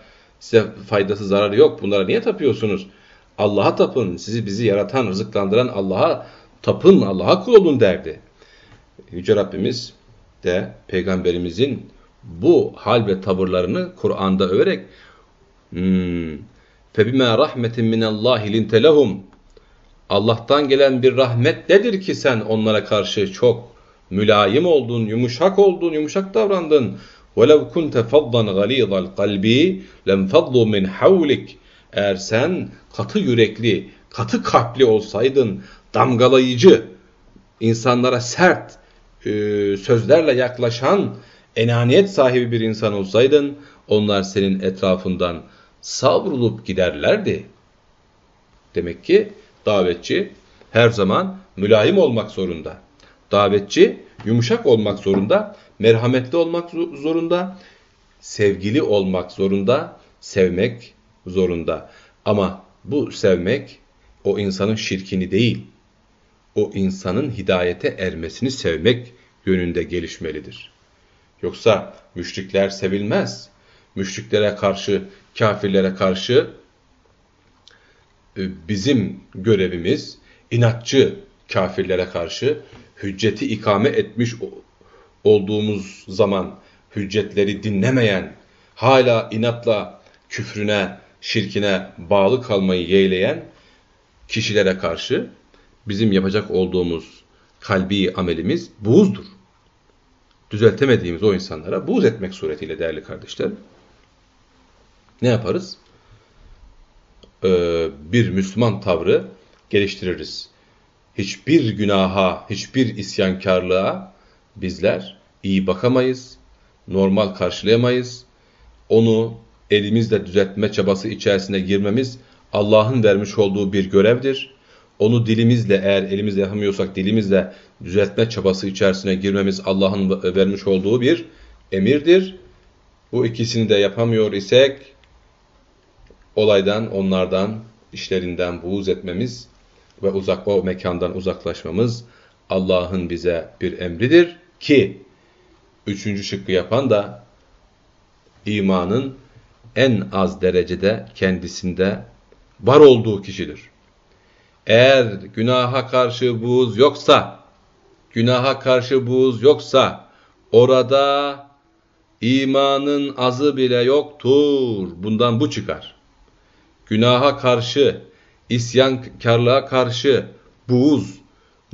size faydası, zararı yok. Bunlara niye tapıyorsunuz? Allah'a tapın, sizi bizi yaratan, rızıklandıran Allah'a tapın, Allah'a kul olun derdi. Yüce Rabbimiz de Peygamberimizin bu hal ve tavırlarını Kur'an'da överek hmm, فَبِمَا رَحْمَةٍ مِنَ اللّٰهِ لِنْتَ لَهُمْ Allah'tan gelen bir rahmet nedir ki sen onlara karşı çok mülayim oldun, yumuşak oldun, yumuşak davrandın. وَلَوْ كُنْتَ فَضًّا غَلِيظَ الْقَلْبِ لَمْ فَضُّ مِنْ حَوْلِكَ Eğer sen katı yürekli, katı kalpli olsaydın, damgalayıcı, insanlara sert e, sözlerle yaklaşan, enaniyet sahibi bir insan olsaydın, onlar senin etrafından savrulup giderlerdi. Demek ki davetçi her zaman mülayim olmak zorunda. Davetçi yumuşak olmak zorunda, merhametli olmak zorunda, sevgili olmak zorunda, sevmek zorunda. Ama bu sevmek o insanın şirkini değil, o insanın hidayete ermesini sevmek yönünde gelişmelidir. Yoksa müşrikler sevilmez. Müşriklere karşı, kafirlere karşı bizim görevimiz inatçı kafirlere karşı hücceti ikame etmiş olduğumuz zaman hüccetleri dinlemeyen, hala inatla küfrüne, şirkine bağlı kalmayı yeğleyen kişilere karşı bizim yapacak olduğumuz kalbi amelimiz buğuzdur. Düzeltemediğimiz o insanlara buğz etmek suretiyle değerli kardeşler ne yaparız? Ee, bir Müslüman tavrı geliştiririz hiçbir günaha, hiçbir isyankarlığa bizler iyi bakamayız, normal karşılayamayız. Onu elimizle düzeltme çabası içerisine girmemiz Allah'ın vermiş olduğu bir görevdir. Onu dilimizle eğer elimizle yapamıyorsak dilimizle düzeltme çabası içerisine girmemiz Allah'ın vermiş olduğu bir emirdir. Bu ikisini de yapamıyor isek olaydan, onlardan, işlerinden buğz etmemiz ve uzak o mekandan uzaklaşmamız Allah'ın bize bir emridir ki üçüncü şıkkı yapan da imanın en az derecede kendisinde var olduğu kişidir. Eğer günaha karşı buğz yoksa, günaha karşı buğz yoksa orada imanın azı bile yoktur. Bundan bu çıkar. Günaha karşı isyankarlığa karşı buğuz,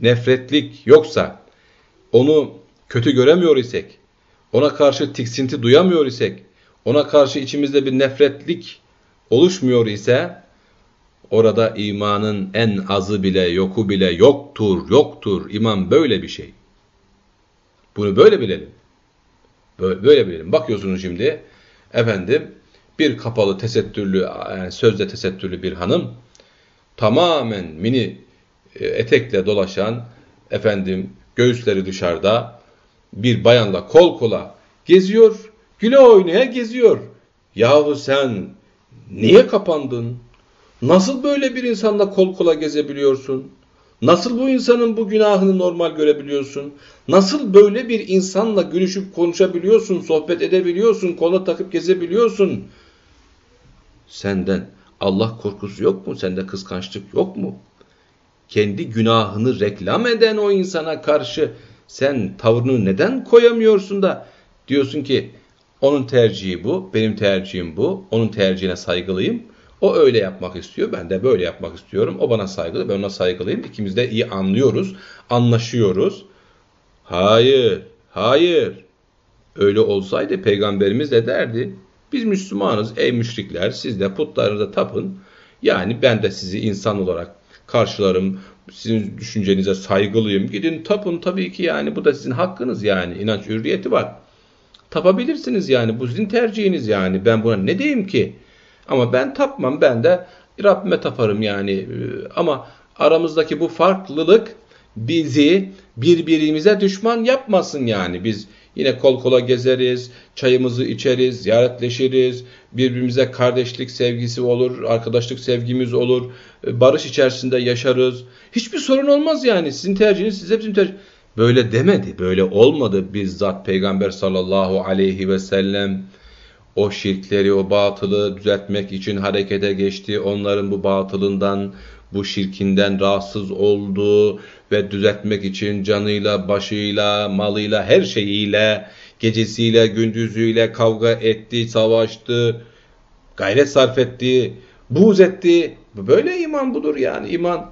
nefretlik yoksa, onu kötü göremiyor isek, ona karşı tiksinti duyamıyor isek, ona karşı içimizde bir nefretlik oluşmuyor ise, orada imanın en azı bile yoku bile yoktur, yoktur. İman böyle bir şey. Bunu böyle bilelim. Böyle, bilelim. Bakıyorsunuz şimdi, efendim, bir kapalı tesettürlü, yani sözde tesettürlü bir hanım, tamamen mini e, etekle dolaşan, efendim göğüsleri dışarıda, bir bayanla kol kola geziyor, güle oynaya geziyor. Yahu sen niye kapandın? Nasıl böyle bir insanla kol kola gezebiliyorsun? Nasıl bu insanın bu günahını normal görebiliyorsun? Nasıl böyle bir insanla gülüşüp konuşabiliyorsun, sohbet edebiliyorsun, kola takıp gezebiliyorsun? Senden Allah korkusu yok mu? Sende kıskançlık yok mu? Kendi günahını reklam eden o insana karşı sen tavrını neden koyamıyorsun da diyorsun ki onun tercihi bu, benim tercihim bu, onun tercihine saygılıyım. O öyle yapmak istiyor, ben de böyle yapmak istiyorum. O bana saygılı, ben ona saygılıyım. İkimiz de iyi anlıyoruz, anlaşıyoruz. Hayır, hayır. Öyle olsaydı peygamberimiz de derdi. Biz Müslümanız ey müşrikler siz de putlarınıza tapın. Yani ben de sizi insan olarak karşılarım. Sizin düşüncenize saygılıyım. Gidin tapın tabii ki yani bu da sizin hakkınız yani. inanç hürriyeti var. Tapabilirsiniz yani bu sizin tercihiniz yani. Ben buna ne diyeyim ki? Ama ben tapmam ben de Rabbime taparım yani. Ama aramızdaki bu farklılık bizi birbirimize düşman yapmasın yani. Biz yine kol kola gezeriz, çayımızı içeriz, ziyaretleşiriz, birbirimize kardeşlik sevgisi olur, arkadaşlık sevgimiz olur, barış içerisinde yaşarız. Hiçbir sorun olmaz yani. Sizin tercihiniz size bizim tercih. Böyle demedi, böyle olmadı bizzat Peygamber sallallahu aleyhi ve sellem o şirkleri, o batılı düzeltmek için harekete geçti. Onların bu batılından, bu şirkinden rahatsız oldu ve düzeltmek için canıyla, başıyla, malıyla, her şeyiyle, gecesiyle, gündüzüyle kavga etti, savaştı, gayret sarf etti, buğz etti. Böyle iman budur yani. iman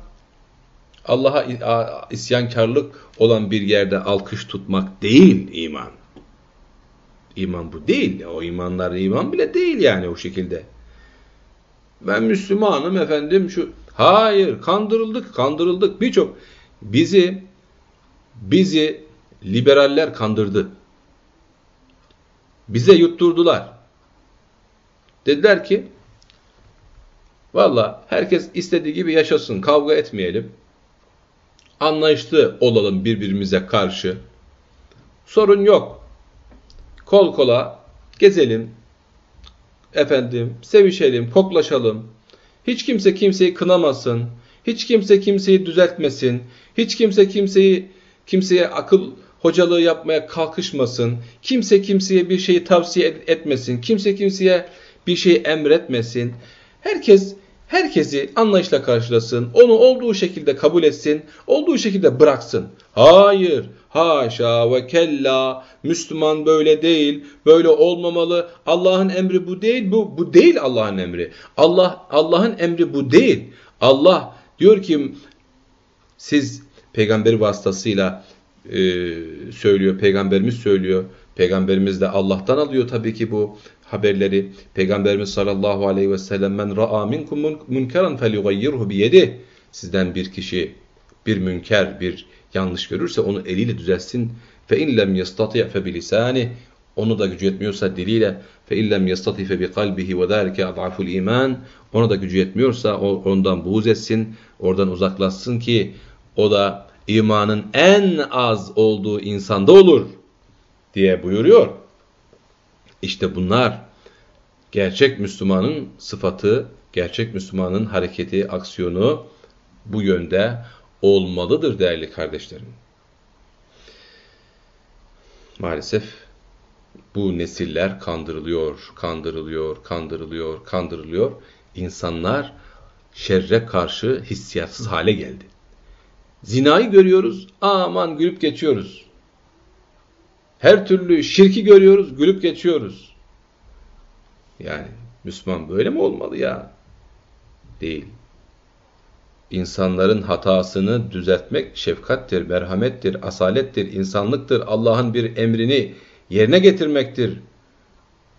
Allah'a isyankarlık olan bir yerde alkış tutmak değil iman. İman bu değil. O imanlar iman bile değil yani o şekilde. Ben Müslümanım efendim şu. Hayır kandırıldık kandırıldık birçok. Bizi bizi liberaller kandırdı. Bize yutturdular. Dediler ki valla herkes istediği gibi yaşasın kavga etmeyelim. Anlayışlı olalım birbirimize karşı. Sorun yok kol kola gezelim, efendim sevişelim, koklaşalım. Hiç kimse kimseyi kınamasın, hiç kimse kimseyi düzeltmesin, hiç kimse kimseyi kimseye akıl hocalığı yapmaya kalkışmasın, kimse kimseye bir şeyi tavsiye etmesin, kimse kimseye bir şey emretmesin. Herkes herkesi anlayışla karşılasın, onu olduğu şekilde kabul etsin, olduğu şekilde bıraksın. Hayır, haşa ve kella, Müslüman böyle değil, böyle olmamalı. Allah'ın emri bu değil, bu bu değil Allah'ın emri. Allah Allah'ın emri bu değil. Allah diyor ki siz peygamberi vasıtasıyla e, söylüyor, peygamberimiz söylüyor. Peygamberimiz de Allah'tan alıyor tabii ki bu haberleri Peygamberimiz sallallahu aleyhi ve sellem men ra'a minkum munkaran felyughayyirhu bi yedi. Sizden bir kişi bir münker, bir yanlış görürse onu eliyle düzelsin. Fe in lem yastati' fe bilisani. Onu da gücü yetmiyorsa diliyle fe in lem yastati fe bi kalbihi ve zalike ad'aful iman. Ona da gücü yetmiyorsa ondan buğz etsin, oradan uzaklaşsın ki o da imanın en az olduğu insanda olur diye buyuruyor. İşte bunlar gerçek Müslümanın sıfatı, gerçek Müslümanın hareketi, aksiyonu bu yönde olmalıdır değerli kardeşlerim. Maalesef bu nesiller kandırılıyor, kandırılıyor, kandırılıyor, kandırılıyor. İnsanlar şerre karşı hissiyatsız hale geldi. Zinayı görüyoruz, aman gülüp geçiyoruz. Her türlü şirki görüyoruz, gülüp geçiyoruz. Yani Müslüman böyle mi olmalı ya? Değil. İnsanların hatasını düzeltmek şefkattir, merhamettir, asalettir, insanlıktır. Allah'ın bir emrini yerine getirmektir.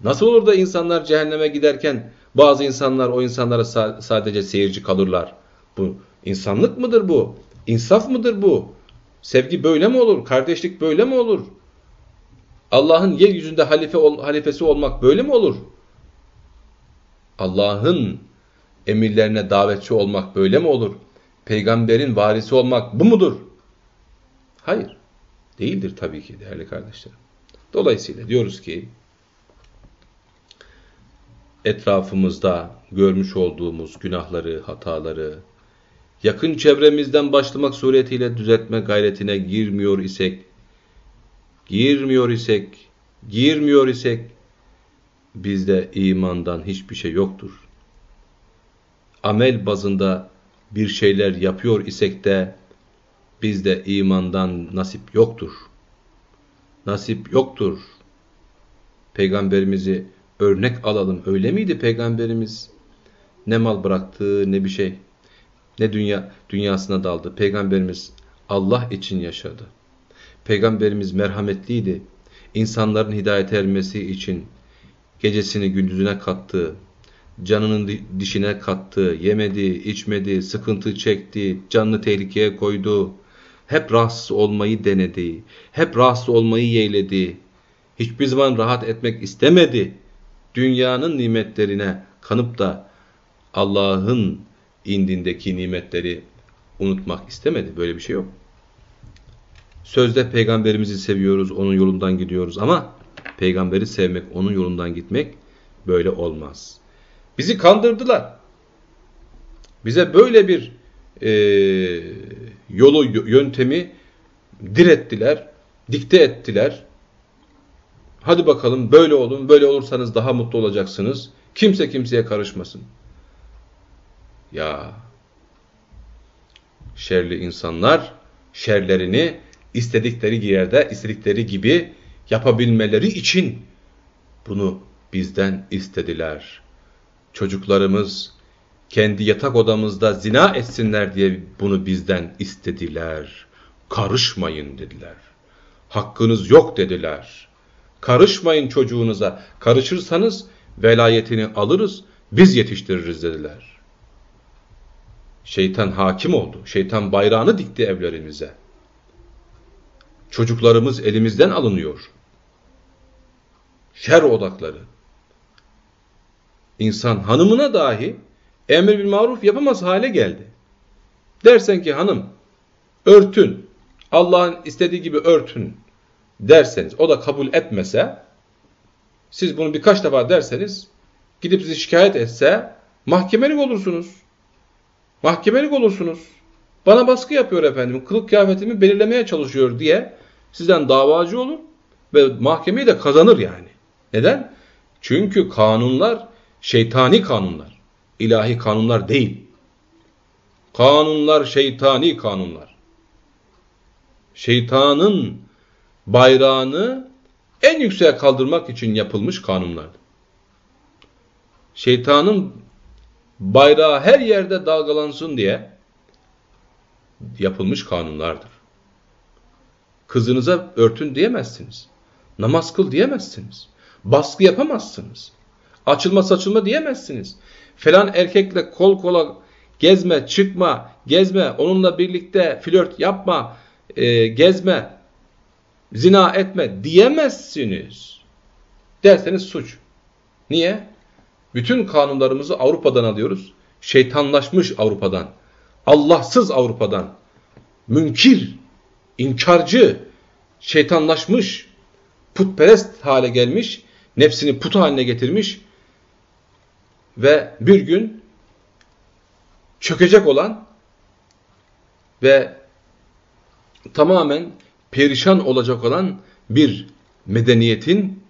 Nasıl olur da insanlar cehenneme giderken bazı insanlar o insanlara sadece seyirci kalırlar? Bu insanlık mıdır bu? İnsaf mıdır bu? Sevgi böyle mi olur? Kardeşlik böyle mi olur? Allah'ın yeryüzünde halife ol, halifesi olmak böyle mi olur? Allah'ın emirlerine davetçi olmak böyle mi olur? Peygamberin varisi olmak bu mudur? Hayır. Değildir tabii ki değerli kardeşlerim. Dolayısıyla diyoruz ki etrafımızda görmüş olduğumuz günahları, hataları yakın çevremizden başlamak suretiyle düzeltme gayretine girmiyor isek, girmiyor isek, girmiyor isek bizde imandan hiçbir şey yoktur. Amel bazında bir şeyler yapıyor isek de bizde imandan nasip yoktur. Nasip yoktur. Peygamberimizi örnek alalım. Öyle miydi peygamberimiz? Ne mal bıraktı ne bir şey. Ne dünya dünyasına daldı. Peygamberimiz Allah için yaşadı. Peygamberimiz merhametliydi. İnsanların hidayet ermesi için gecesini gündüzüne kattı. Canının dişine kattı. Yemedi, içmedi, sıkıntı çekti. Canını tehlikeye koydu. Hep rahatsız olmayı denedi. Hep rahatsız olmayı yeğledi. Hiçbir zaman rahat etmek istemedi. Dünyanın nimetlerine kanıp da Allah'ın indindeki nimetleri unutmak istemedi. Böyle bir şey yok. Sözde peygamberimizi seviyoruz, onun yolundan gidiyoruz ama peygamberi sevmek, onun yolundan gitmek böyle olmaz. Bizi kandırdılar. Bize böyle bir e, yolu, yöntemi direttiler, dikte ettiler. Hadi bakalım böyle olun, böyle olursanız daha mutlu olacaksınız. Kimse kimseye karışmasın. Ya şerli insanlar şerlerini istedikleri yerde, istedikleri gibi yapabilmeleri için bunu bizden istediler. Çocuklarımız kendi yatak odamızda zina etsinler diye bunu bizden istediler. Karışmayın dediler. Hakkınız yok dediler. Karışmayın çocuğunuza. Karışırsanız velayetini alırız, biz yetiştiririz dediler. Şeytan hakim oldu. Şeytan bayrağını dikti evlerimize. Çocuklarımız elimizden alınıyor. Şer odakları. İnsan hanımına dahi emir bil maruf yapamaz hale geldi. Dersen ki hanım örtün, Allah'ın istediği gibi örtün derseniz, o da kabul etmese, siz bunu birkaç defa derseniz, gidip sizi şikayet etse, mahkemelik olursunuz. Mahkemelik olursunuz. Bana baskı yapıyor efendim, kılık kıyafetimi belirlemeye çalışıyor diye sizden davacı olur ve mahkemeyi de kazanır yani. Neden? Çünkü kanunlar şeytani kanunlar. ilahi kanunlar değil. Kanunlar şeytani kanunlar. Şeytanın bayrağını en yükseğe kaldırmak için yapılmış kanunlardır. Şeytanın bayrağı her yerde dalgalansın diye yapılmış kanunlardır. Kızınıza örtün diyemezsiniz. Namaz kıl diyemezsiniz. Baskı yapamazsınız. Açılma saçılma diyemezsiniz. Falan erkekle kol kola gezme, çıkma, gezme, onunla birlikte flört yapma, e, gezme, zina etme diyemezsiniz. Derseniz suç. Niye? Bütün kanunlarımızı Avrupa'dan alıyoruz. Şeytanlaşmış Avrupa'dan. Allahsız Avrupa'dan. Münkir, inkarcı, şeytanlaşmış, putperest hale gelmiş, nefsini put haline getirmiş ve bir gün çökecek olan ve tamamen perişan olacak olan bir medeniyetin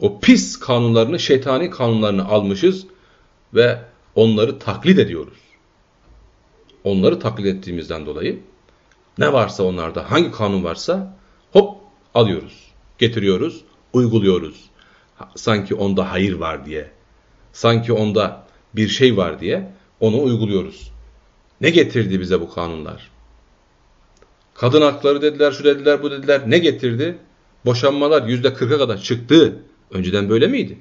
o pis kanunlarını, şeytani kanunlarını almışız ve onları taklit ediyoruz. Onları taklit ettiğimizden dolayı ne varsa onlarda, hangi kanun varsa hop alıyoruz, getiriyoruz, uyguluyoruz. Sanki onda hayır var diye, sanki onda bir şey var diye onu uyguluyoruz. Ne getirdi bize bu kanunlar? Kadın hakları dediler, şu dediler, bu dediler. Ne getirdi? Boşanmalar yüzde kırka kadar çıktı. Önceden böyle miydi?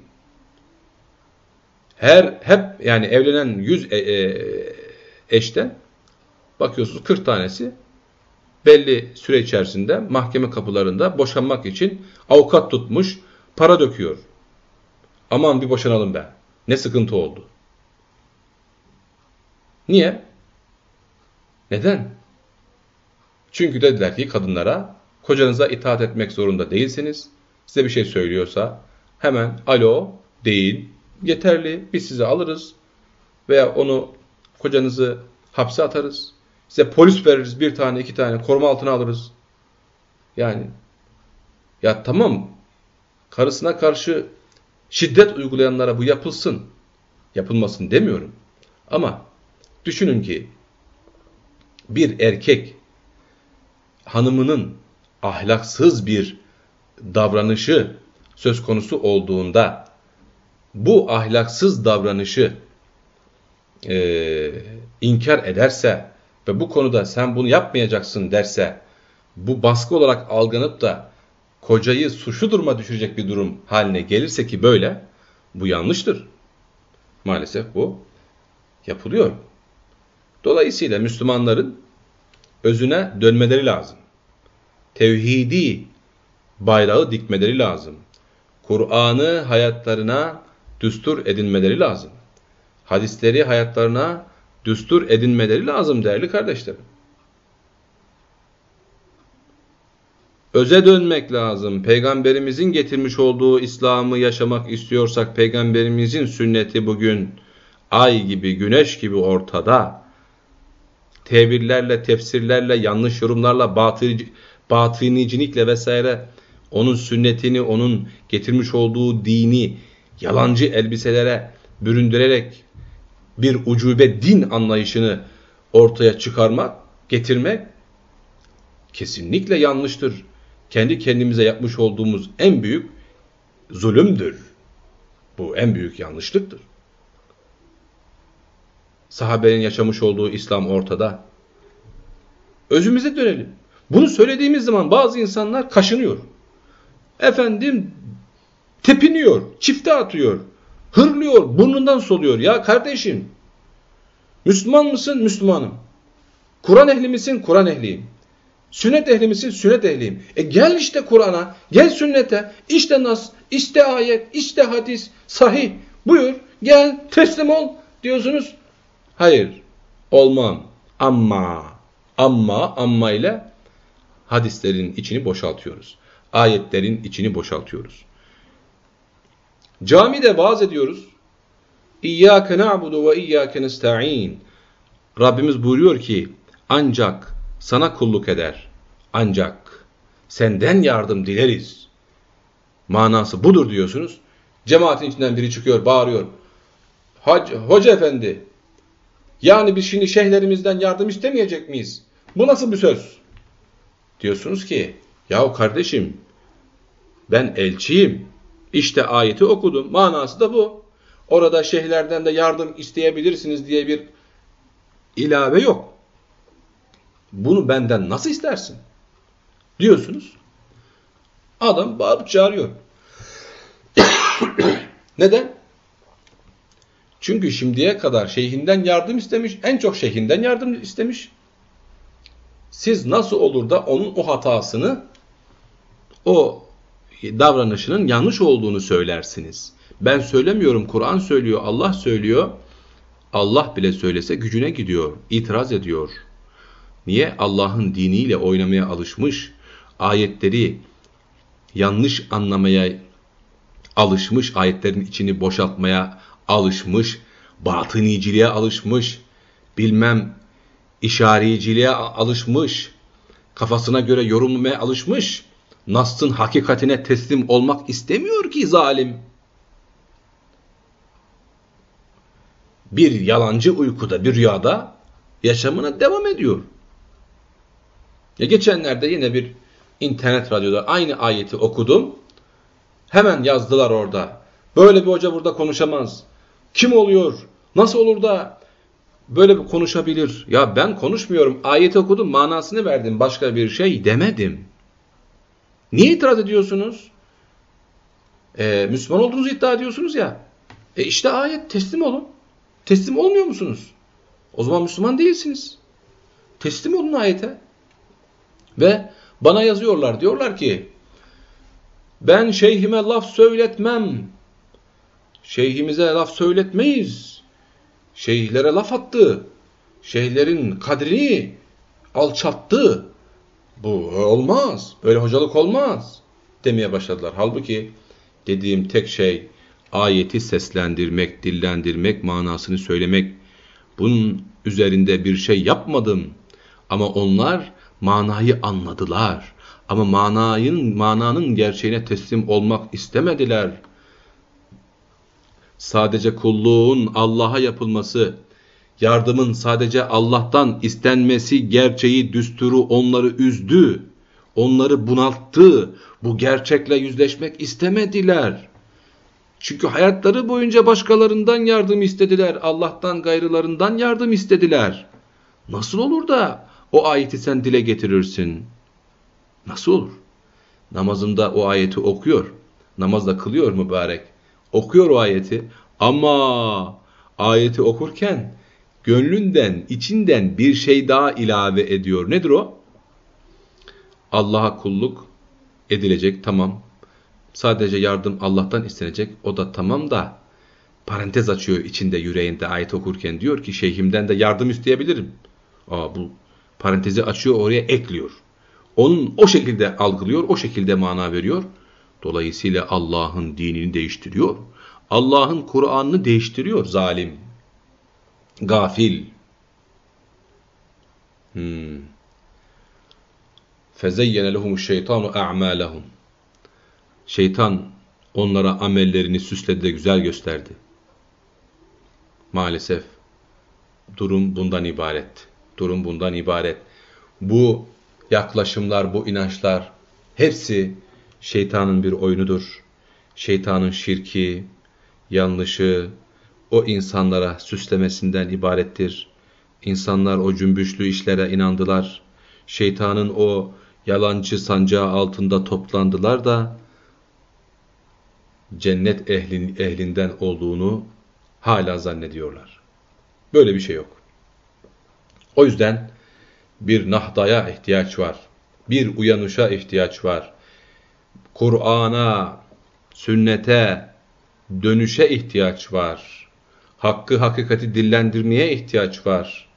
Her hep yani evlenen yüz e, e, eşten bakıyorsunuz 40 tanesi belli süre içerisinde mahkeme kapılarında boşanmak için avukat tutmuş, para döküyor. Aman bir boşanalım be. Ne sıkıntı oldu? Niye? Neden? Çünkü dediler ki kadınlara kocanıza itaat etmek zorunda değilsiniz. Size bir şey söylüyorsa hemen alo deyin. Yeterli biz sizi alırız veya onu kocanızı hapse atarız. Size polis veririz bir tane iki tane koruma altına alırız. Yani ya tamam karısına karşı şiddet uygulayanlara bu yapılsın. Yapılmasın demiyorum. Ama düşünün ki bir erkek hanımının ahlaksız bir davranışı söz konusu olduğunda bu ahlaksız davranışı e, inkar ederse ve bu konuda sen bunu yapmayacaksın derse bu baskı olarak algılanıp da kocayı suçlu duruma düşürecek bir durum haline gelirse ki böyle bu yanlıştır. Maalesef bu yapılıyor. Dolayısıyla Müslümanların özüne dönmeleri lazım. Tevhidi bayrağı dikmeleri lazım. Kur'an'ı hayatlarına düstur edinmeleri lazım. Hadisleri hayatlarına düstur edinmeleri lazım değerli kardeşlerim. Öze dönmek lazım. Peygamberimizin getirmiş olduğu İslam'ı yaşamak istiyorsak peygamberimizin sünneti bugün ay gibi, güneş gibi ortada. Tebirlerle, tefsirlerle, yanlış yorumlarla, batınicilikle vesaire onun sünnetini, onun getirmiş olduğu dini yalancı elbiselere büründürerek bir ucube din anlayışını ortaya çıkarmak, getirmek kesinlikle yanlıştır. Kendi kendimize yapmış olduğumuz en büyük zulümdür. Bu en büyük yanlışlıktır. Sahabenin yaşamış olduğu İslam ortada. Özümüze dönelim. Bunu söylediğimiz zaman bazı insanlar kaşınıyor. Efendim tepiniyor, çifte atıyor, hırlıyor, burnundan soluyor. Ya kardeşim, Müslüman mısın? Müslümanım. Kur'an ehli misin? Kur'an ehliyim. Sünnet ehli misin? Sünnet ehliyim. E gel işte Kur'an'a, gel sünnete, işte nas, işte ayet, işte hadis, sahih. Buyur, gel, teslim ol diyorsunuz. Hayır, olmam. Amma, amma, amma ile hadislerin içini boşaltıyoruz. Ayetlerin içini boşaltıyoruz. Camide vaaz ediyoruz. İyyâke na'budu ve iyyâke nesta'in. Rabbimiz buyuruyor ki ancak sana kulluk eder. Ancak senden yardım dileriz. Manası budur diyorsunuz. Cemaatin içinden biri çıkıyor, bağırıyor. Hoca, efendi, yani biz şimdi şeyhlerimizden yardım istemeyecek miyiz? Bu nasıl bir söz? Diyorsunuz ki, yahu kardeşim, ben elçiyim. İşte ayeti okudum. Manası da bu. Orada şeyhlerden de yardım isteyebilirsiniz diye bir ilave yok. Bunu benden nasıl istersin? Diyorsunuz. Adam bağırıp çağırıyor. Neden? Çünkü şimdiye kadar şeyhinden yardım istemiş, en çok şeyhinden yardım istemiş. Siz nasıl olur da onun o hatasını, o davranışının yanlış olduğunu söylersiniz. Ben söylemiyorum, Kur'an söylüyor, Allah söylüyor. Allah bile söylese gücüne gidiyor, itiraz ediyor. Niye? Allah'ın diniyle oynamaya alışmış, ayetleri yanlış anlamaya alışmış, ayetlerin içini boşaltmaya alışmış, batıniciliğe alışmış, bilmem işariciliğe alışmış, kafasına göre yorumlamaya alışmış, Nas'ın hakikatine teslim olmak istemiyor ki zalim. Bir yalancı uykuda, bir rüyada yaşamına devam ediyor. Ya geçenlerde yine bir internet radyoda aynı ayeti okudum. Hemen yazdılar orada. Böyle bir hoca burada konuşamaz. Kim oluyor? Nasıl olur da böyle bir konuşabilir? Ya ben konuşmuyorum. Ayeti okudum, manasını verdim. Başka bir şey demedim. Niye itiraz ediyorsunuz? Ee, Müslüman olduğunuzu iddia ediyorsunuz ya. E işte ayet teslim olun. Teslim olmuyor musunuz? O zaman Müslüman değilsiniz. Teslim olun ayete. Ve bana yazıyorlar. Diyorlar ki ben şeyhime laf söyletmem. Şeyhimize laf söyletmeyiz. Şeyhlere laf attı. Şeyhlerin kadrini alçattı. Bu olmaz. Böyle hocalık olmaz. Demeye başladılar. Halbuki dediğim tek şey ayeti seslendirmek, dillendirmek, manasını söylemek. Bunun üzerinde bir şey yapmadım. Ama onlar manayı anladılar. Ama manayın, mananın gerçeğine teslim olmak istemediler. Sadece kulluğun Allah'a yapılması, yardımın sadece Allah'tan istenmesi gerçeği, düsturu onları üzdü. Onları bunalttı. Bu gerçekle yüzleşmek istemediler. Çünkü hayatları boyunca başkalarından yardım istediler. Allah'tan gayrılarından yardım istediler. Nasıl olur da o ayeti sen dile getirirsin? Nasıl olur? Namazında o ayeti okuyor. Namazda kılıyor mübarek. Okuyor o ayeti ama ayeti okurken gönlünden, içinden bir şey daha ilave ediyor. Nedir o? Allah'a kulluk edilecek tamam. Sadece yardım Allah'tan istenecek o da tamam da parantez açıyor içinde yüreğinde ayet okurken diyor ki şeyhimden de yardım isteyebilirim. Aa, bu parantezi açıyor oraya ekliyor. Onun o şekilde algılıyor, o şekilde mana veriyor. Dolayısıyla Allah'ın dinini değiştiriyor. Allah'ın Kur'an'ını değiştiriyor zalim. Gafil. Hmm. Fezeyyene lehumu şeytanu a'malahum. Şeytan onlara amellerini süsledi de güzel gösterdi. Maalesef durum bundan ibaret. Durum bundan ibaret. Bu yaklaşımlar, bu inançlar hepsi şeytanın bir oyunudur. Şeytanın şirki, yanlışı, o insanlara süslemesinden ibarettir. İnsanlar o cümbüşlü işlere inandılar. Şeytanın o yalancı sancağı altında toplandılar da cennet ehlin, ehlinden olduğunu hala zannediyorlar. Böyle bir şey yok. O yüzden bir nahdaya ihtiyaç var. Bir uyanışa ihtiyaç var. Kur'an'a, sünnete, dönüşe ihtiyaç var. Hakkı hakikati dillendirmeye ihtiyaç var.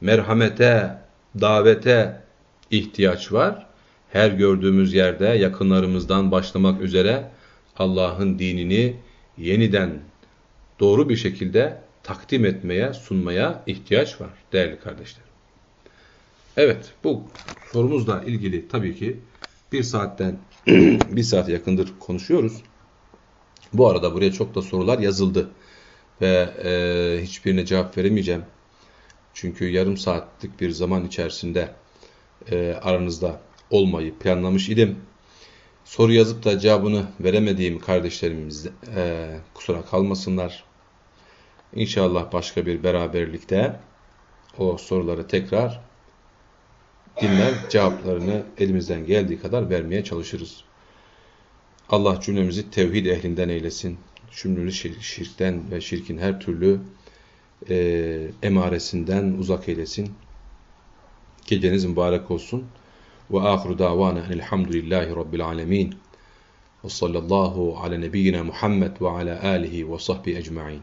Merhamete, davete ihtiyaç var. Her gördüğümüz yerde yakınlarımızdan başlamak üzere Allah'ın dinini yeniden doğru bir şekilde takdim etmeye, sunmaya ihtiyaç var değerli kardeşlerim. Evet, bu sorumuzla ilgili tabii ki bir saatten bir saat yakındır konuşuyoruz. Bu arada buraya çok da sorular yazıldı ve e, hiçbirine cevap veremeyeceğim. Çünkü yarım saatlik bir zaman içerisinde e, aranızda olmayı planlamış idim. Soru yazıp da cevabını veremediğim kardeşlerimiz e, kusura kalmasınlar. İnşallah başka bir beraberlikte o soruları tekrar dinler, cevaplarını elimizden geldiği kadar vermeye çalışırız. Allah cümlemizi tevhid ehlinden eylesin. Cümleli şirk, şirkten ve şirkin her türlü e, emaresinden uzak eylesin. Geceniz mübarek olsun. Ve ahiru davana elhamdülillahi rabbil alemin. Ve sallallahu ala nebiyyina Muhammed ve ala alihi ve sahbihi ecma'in.